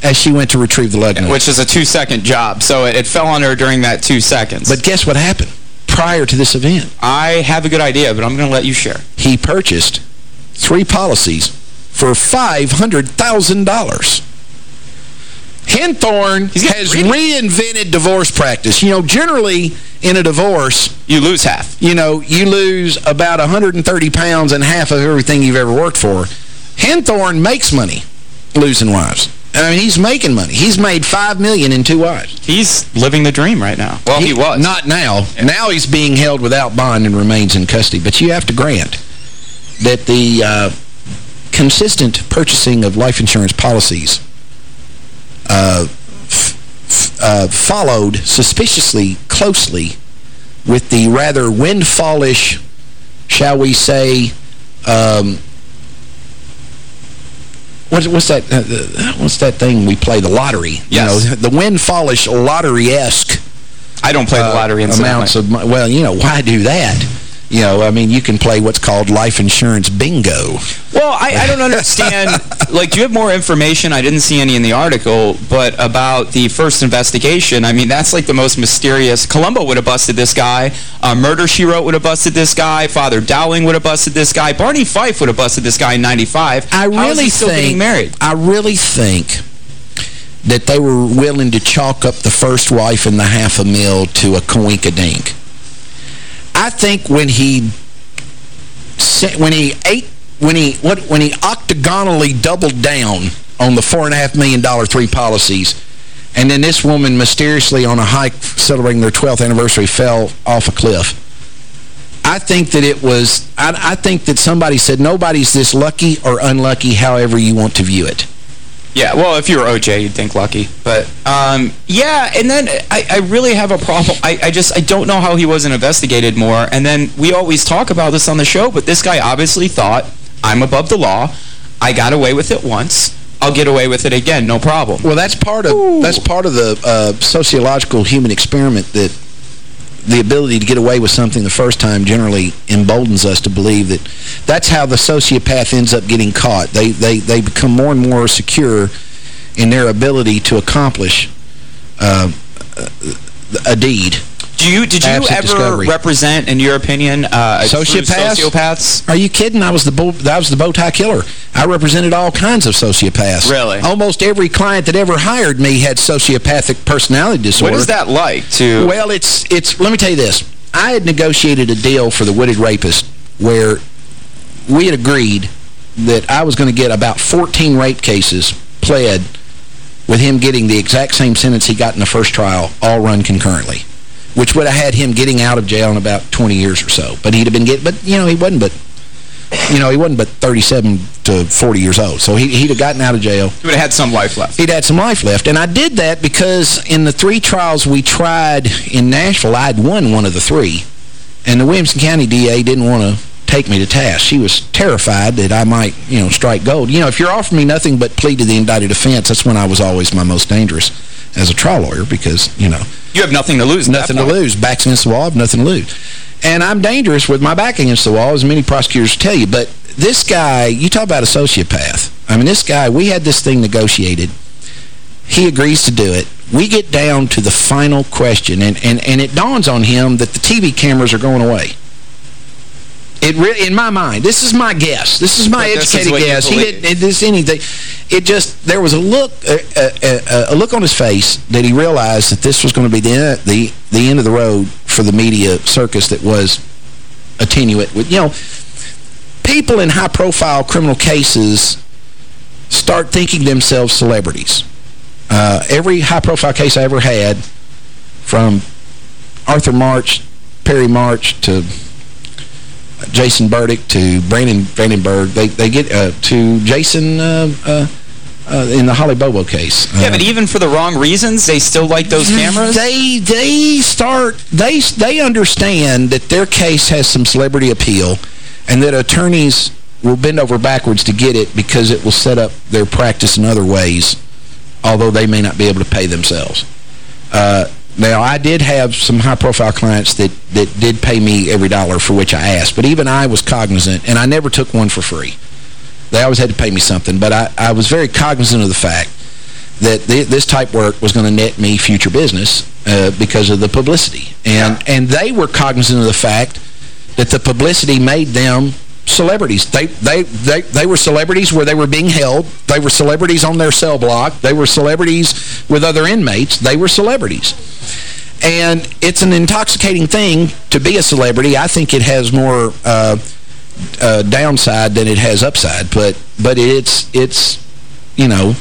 Speaker 5: as she went to retrieve the lug nuts.
Speaker 7: Which is a two-second job, so it, it fell on her during that two seconds.
Speaker 5: But guess what happened prior to this event?
Speaker 7: I have a good idea, but I'm going to let you share.
Speaker 5: He purchased three policies for $500,000. Henthorne has reinvented divorce practice. You know, generally in a divorce...
Speaker 7: You lose half.
Speaker 5: You know, you lose about 130 pounds and half of everything you've ever worked for. Henthorne makes money losing wives. I mean, he's making money. He's made 5 million in two wives.
Speaker 7: He's living the dream right now. Well, he, he was.
Speaker 5: Not now. Yeah. Now he's being held without bond and remains in custody. But you have to grant that the uh, consistent purchasing of life insurance policies uh, uh, followed suspiciously closely with the rather windfallish, shall we say, um, what's, what's that? Uh, what's that thing we play? The lottery.
Speaker 7: Yes.
Speaker 5: You know, the windfallish lottery-esque.
Speaker 7: I don't play the lottery.
Speaker 5: Uh, amounts of well, you know, why do that? You know, I mean, you can play what's called life insurance bingo.
Speaker 7: Well, I, I don't understand. (laughs) like, do you have more information? I didn't see any in the article, but about the first investigation, I mean, that's like the most mysterious. Columbo would have busted this guy. Uh, Murder, She Wrote would have busted this guy. Father Dowling would have busted this guy. Barney Fife would have busted this guy in 95.
Speaker 5: I really
Speaker 7: How is he still
Speaker 5: think? I really think that they were willing to chalk up the first wife and the half a mil to a coinkadink. I think when he when he ate when he what when he octagonally doubled down on the four and a half million dollar three policies, and then this woman mysteriously on a hike celebrating their 12th anniversary fell off a cliff. I think that it was, I, I think that somebody said nobody's this lucky or unlucky, however you want to view it.
Speaker 7: Yeah, well, if you were OJ, you'd think lucky. But, um, yeah, and then I, I really have a problem. I, I just, I don't know how he wasn't investigated more. And then we always talk about this on the show, but this guy obviously thought, I'm above the law. I got away with it once. I'll get away with it again, no problem.
Speaker 5: Well, that's part of Ooh. that's part of the uh, sociological human experiment that the ability to get away with something the first time generally emboldens us to believe that that's how the sociopath ends up getting caught. They, they, they become more and more secure in their ability to accomplish uh, a deed.
Speaker 7: Do you did you ever discovery. represent, in your opinion, uh, sociopaths? sociopaths?
Speaker 5: Are you kidding? I was the bow, I was the bow tie killer. I represented all kinds of sociopaths.
Speaker 7: Really?
Speaker 5: Almost every client that ever hired me had sociopathic personality disorder.
Speaker 7: What is that like? To
Speaker 5: well, it's it's. Let me tell you this. I had negotiated a deal for the Wooded Rapist where we had agreed that I was going to get about 14 rape cases pled with him getting the exact same sentence he got in the first trial, all run concurrently which would have had him getting out of jail in about 20 years or so. But he'd have been getting, but, you know, he wasn't but, you know, he wasn't but 37 to 40 years old. So he, he'd have gotten out of jail.
Speaker 7: He would have had some life left.
Speaker 5: He'd had some life left. And I did that because in the three trials we tried in Nashville, I'd won one of the three. And the Williamson County DA didn't want to take me to task. She was terrified that I might, you know, strike gold. You know, if you're offering me nothing but plea to the indicted offense, that's when I was always my most dangerous as a trial lawyer because, you know.
Speaker 7: You have nothing to lose.
Speaker 5: Nothing to lose. Back's against the wall, have nothing to lose. And I'm dangerous with my back against the wall, as many prosecutors tell you. But this guy, you talk about a sociopath. I mean, this guy, we had this thing negotiated. He agrees to do it. We get down to the final question, and, and, and it dawns on him that the TV cameras are going away. It really, in my mind, this is my guess. This is my but educated guess. He didn't this anything. It just there was a look, a, a, a, look on his face that he realized that this was going to be the the the end of the road for the media circus that was attenuate with you know people in high profile criminal cases start thinking themselves celebrities. Uh, every high profile case I ever had, from Arthur March, Perry March to Jason Burdick to Brandon Vandenburg, they they get uh, to Jason uh, uh, uh, in the Holly Bobo case.
Speaker 7: Yeah, but even for the wrong reasons, they still like those cameras?
Speaker 5: They they start they they understand that their case has some celebrity appeal and that attorneys will bend over backwards to get it because it will set up their practice in other ways, although they may not be able to pay themselves. Uh, now, I did have some high-profile clients that, that did pay me every dollar for which I asked, but even I was cognizant, and I never took one for free. They always had to pay me something, but I, I was very cognizant of the fact that th this type work was going to net me future business uh, because of the publicity. And, and they were cognizant of the fact that the publicity made them celebrities. They, they, they, they were celebrities where they were being held. They were celebrities on their cell block. They were celebrities with other inmates. They were celebrities. And it's an intoxicating thing to be a celebrity. I think it has more uh, uh, downside than it has upside. But but it's, it's you know,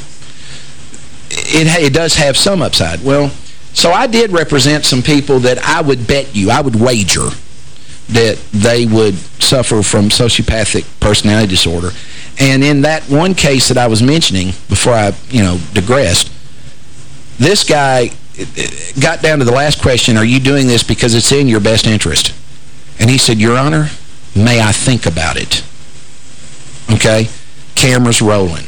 Speaker 5: it, it does have some upside. Well, so I did represent some people that I would bet you, I would wager that they would suffer from sociopathic personality disorder. And in that one case that I was mentioning before I, you know, digressed, this guy got down to the last question, are you doing this because it's in your best interest? And he said, Your Honor, may I think about it? Okay? Cameras rolling.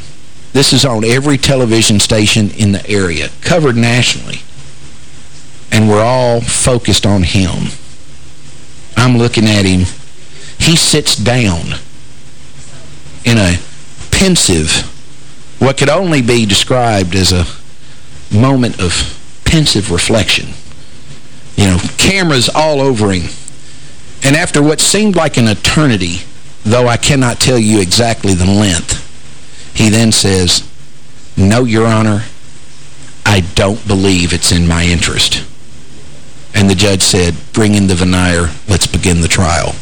Speaker 5: This is on every television station in the area, covered nationally. And we're all focused on him. I'm looking at him. He sits down in a pensive, what could only be described as a moment of pensive reflection. You know, cameras all over him. And after what seemed like an eternity, though I cannot tell you exactly the length, he then says, No, Your Honor, I don't believe it's in my interest. And the judge said, bring in the venire, let's begin the trial.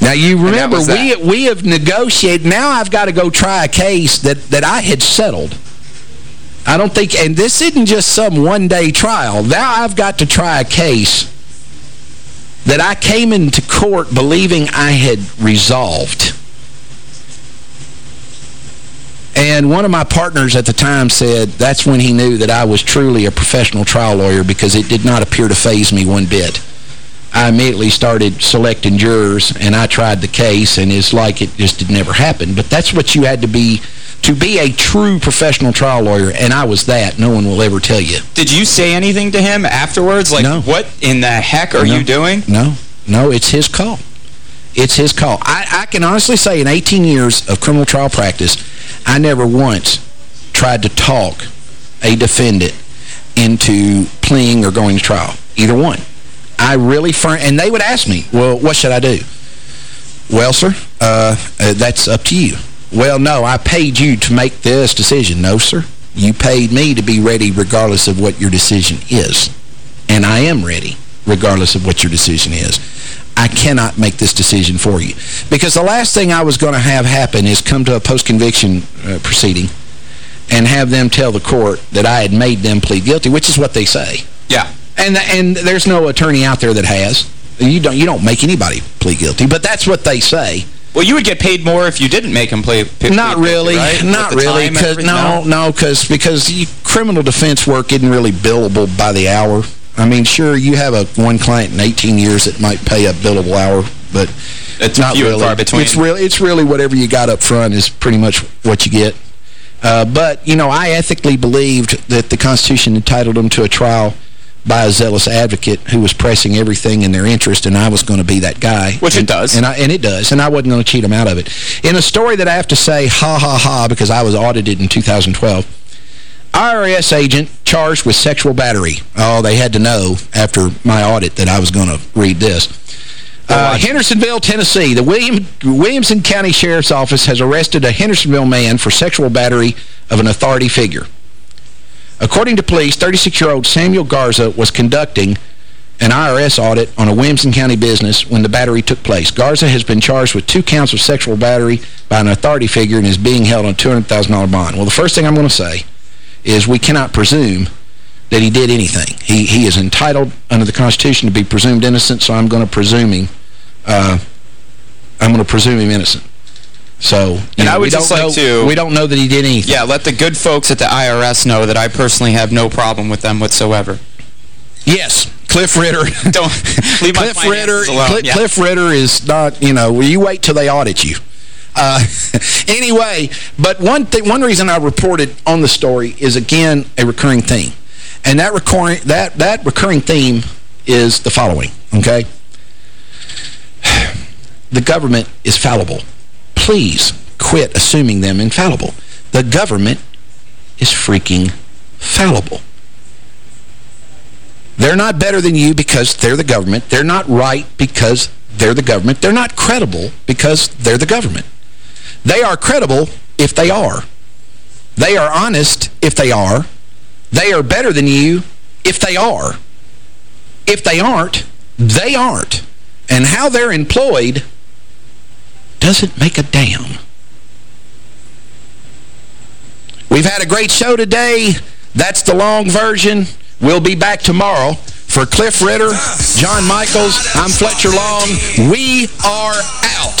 Speaker 5: Now, you remember, we, we have negotiated. Now I've got to go try a case that, that I had settled. I don't think, and this isn't just some one-day trial. Now I've got to try a case that I came into court believing I had resolved. And one of my partners at the time said that's when he knew that I was truly a professional trial lawyer because it did not appear to phase me one bit. I immediately started selecting jurors, and I tried the case, and it's like it just did never happen. But that's what you had to be to be a true professional trial lawyer, and I was that. No one will ever tell you.
Speaker 7: Did you say anything to him afterwards? Like,
Speaker 5: no.
Speaker 7: what in the heck are
Speaker 5: no.
Speaker 7: you doing?
Speaker 5: No. No, it's his call. It's his call. I, I can honestly say in 18 years of criminal trial practice, I never once tried to talk a defendant into pleading or going to trial. Either one. I really, and they would ask me, well, what should I do? Well, sir, uh, uh, that's up to you. Well, no, I paid you to make this decision. No, sir. You paid me to be ready regardless of what your decision is. And I am ready regardless of what your decision is. I cannot make this decision for you. Because the last thing I was going to have happen is come to a post-conviction uh, proceeding and have them tell the court that I had made them plead guilty, which is what they say.
Speaker 7: Yeah.
Speaker 5: And and there's no attorney out there that has. You don't you don't make anybody plead guilty, but that's what they say.
Speaker 7: Well, you would get paid more if you didn't make them play.
Speaker 5: not really,
Speaker 7: right?
Speaker 5: not really. Cause, no, no, because because criminal defense work isn't really billable by the hour. I mean, sure, you have a one client in 18 years that might pay a billable hour, but
Speaker 7: it's
Speaker 5: not really.
Speaker 7: far between.
Speaker 5: It's really, it's really whatever you got up front is pretty much what you get. Uh, but, you know, I ethically believed that the Constitution entitled them to a trial by a zealous advocate who was pressing everything in their interest, and I was going to be that guy.
Speaker 7: Which
Speaker 5: and,
Speaker 7: it does.
Speaker 5: And, I, and it does, and I wasn't going to cheat them out of it. In a story that I have to say, ha, ha, ha, because I was audited in 2012, IRS agent charged with sexual battery. Oh, they had to know after my audit that I was going to read this. Uh, Hendersonville, Tennessee. The William, Williamson County Sheriff's Office has arrested a Hendersonville man for sexual battery of an authority figure. According to police, 36-year-old Samuel Garza was conducting an IRS audit on a Williamson County business when the battery took place. Garza has been charged with two counts of sexual battery by an authority figure and is being held on a $200,000 bond. Well, the first thing I'm going to say is we cannot presume that he did anything. He, he is entitled under the Constitution to be presumed innocent, so I'm going to presume him, uh, I'm going to presume him innocent. So,
Speaker 7: and
Speaker 5: know,
Speaker 7: I would just like
Speaker 5: know,
Speaker 7: to...
Speaker 5: We don't know that he did anything.
Speaker 7: Yeah, let the good folks at the IRS know that I personally have no problem with them whatsoever.
Speaker 5: Yes, Cliff Ritter. (laughs)
Speaker 7: don't leave
Speaker 5: Cliff
Speaker 7: my
Speaker 5: Ritter,
Speaker 7: alone.
Speaker 5: Cliff,
Speaker 7: yeah.
Speaker 5: Cliff Ritter is not, you know, you wait till they audit you. Uh, (laughs) anyway, but one thing, one reason I reported on the story is, again, a recurring theme. And that recurring, that, that recurring theme is the following, okay? (sighs) The government is fallible. Please quit assuming them infallible. The government is freaking fallible. They're not better than you because they're the government. They're not right because
Speaker 6: they're the government. They're not credible because they're the government. They are credible if they are. They are honest if they are. They are better than you if they are. If they aren't, they aren't. And how they're employed doesn't make a damn. We've had a great show today. That's the long version. We'll be back tomorrow. For Cliff Ritter, John Michaels, I'm Fletcher Long. We are out.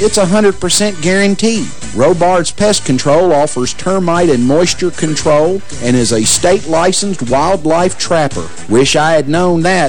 Speaker 5: it's 100% guaranteed. Robards Pest Control offers termite and moisture control and is a state-licensed wildlife trapper. Wish I had known that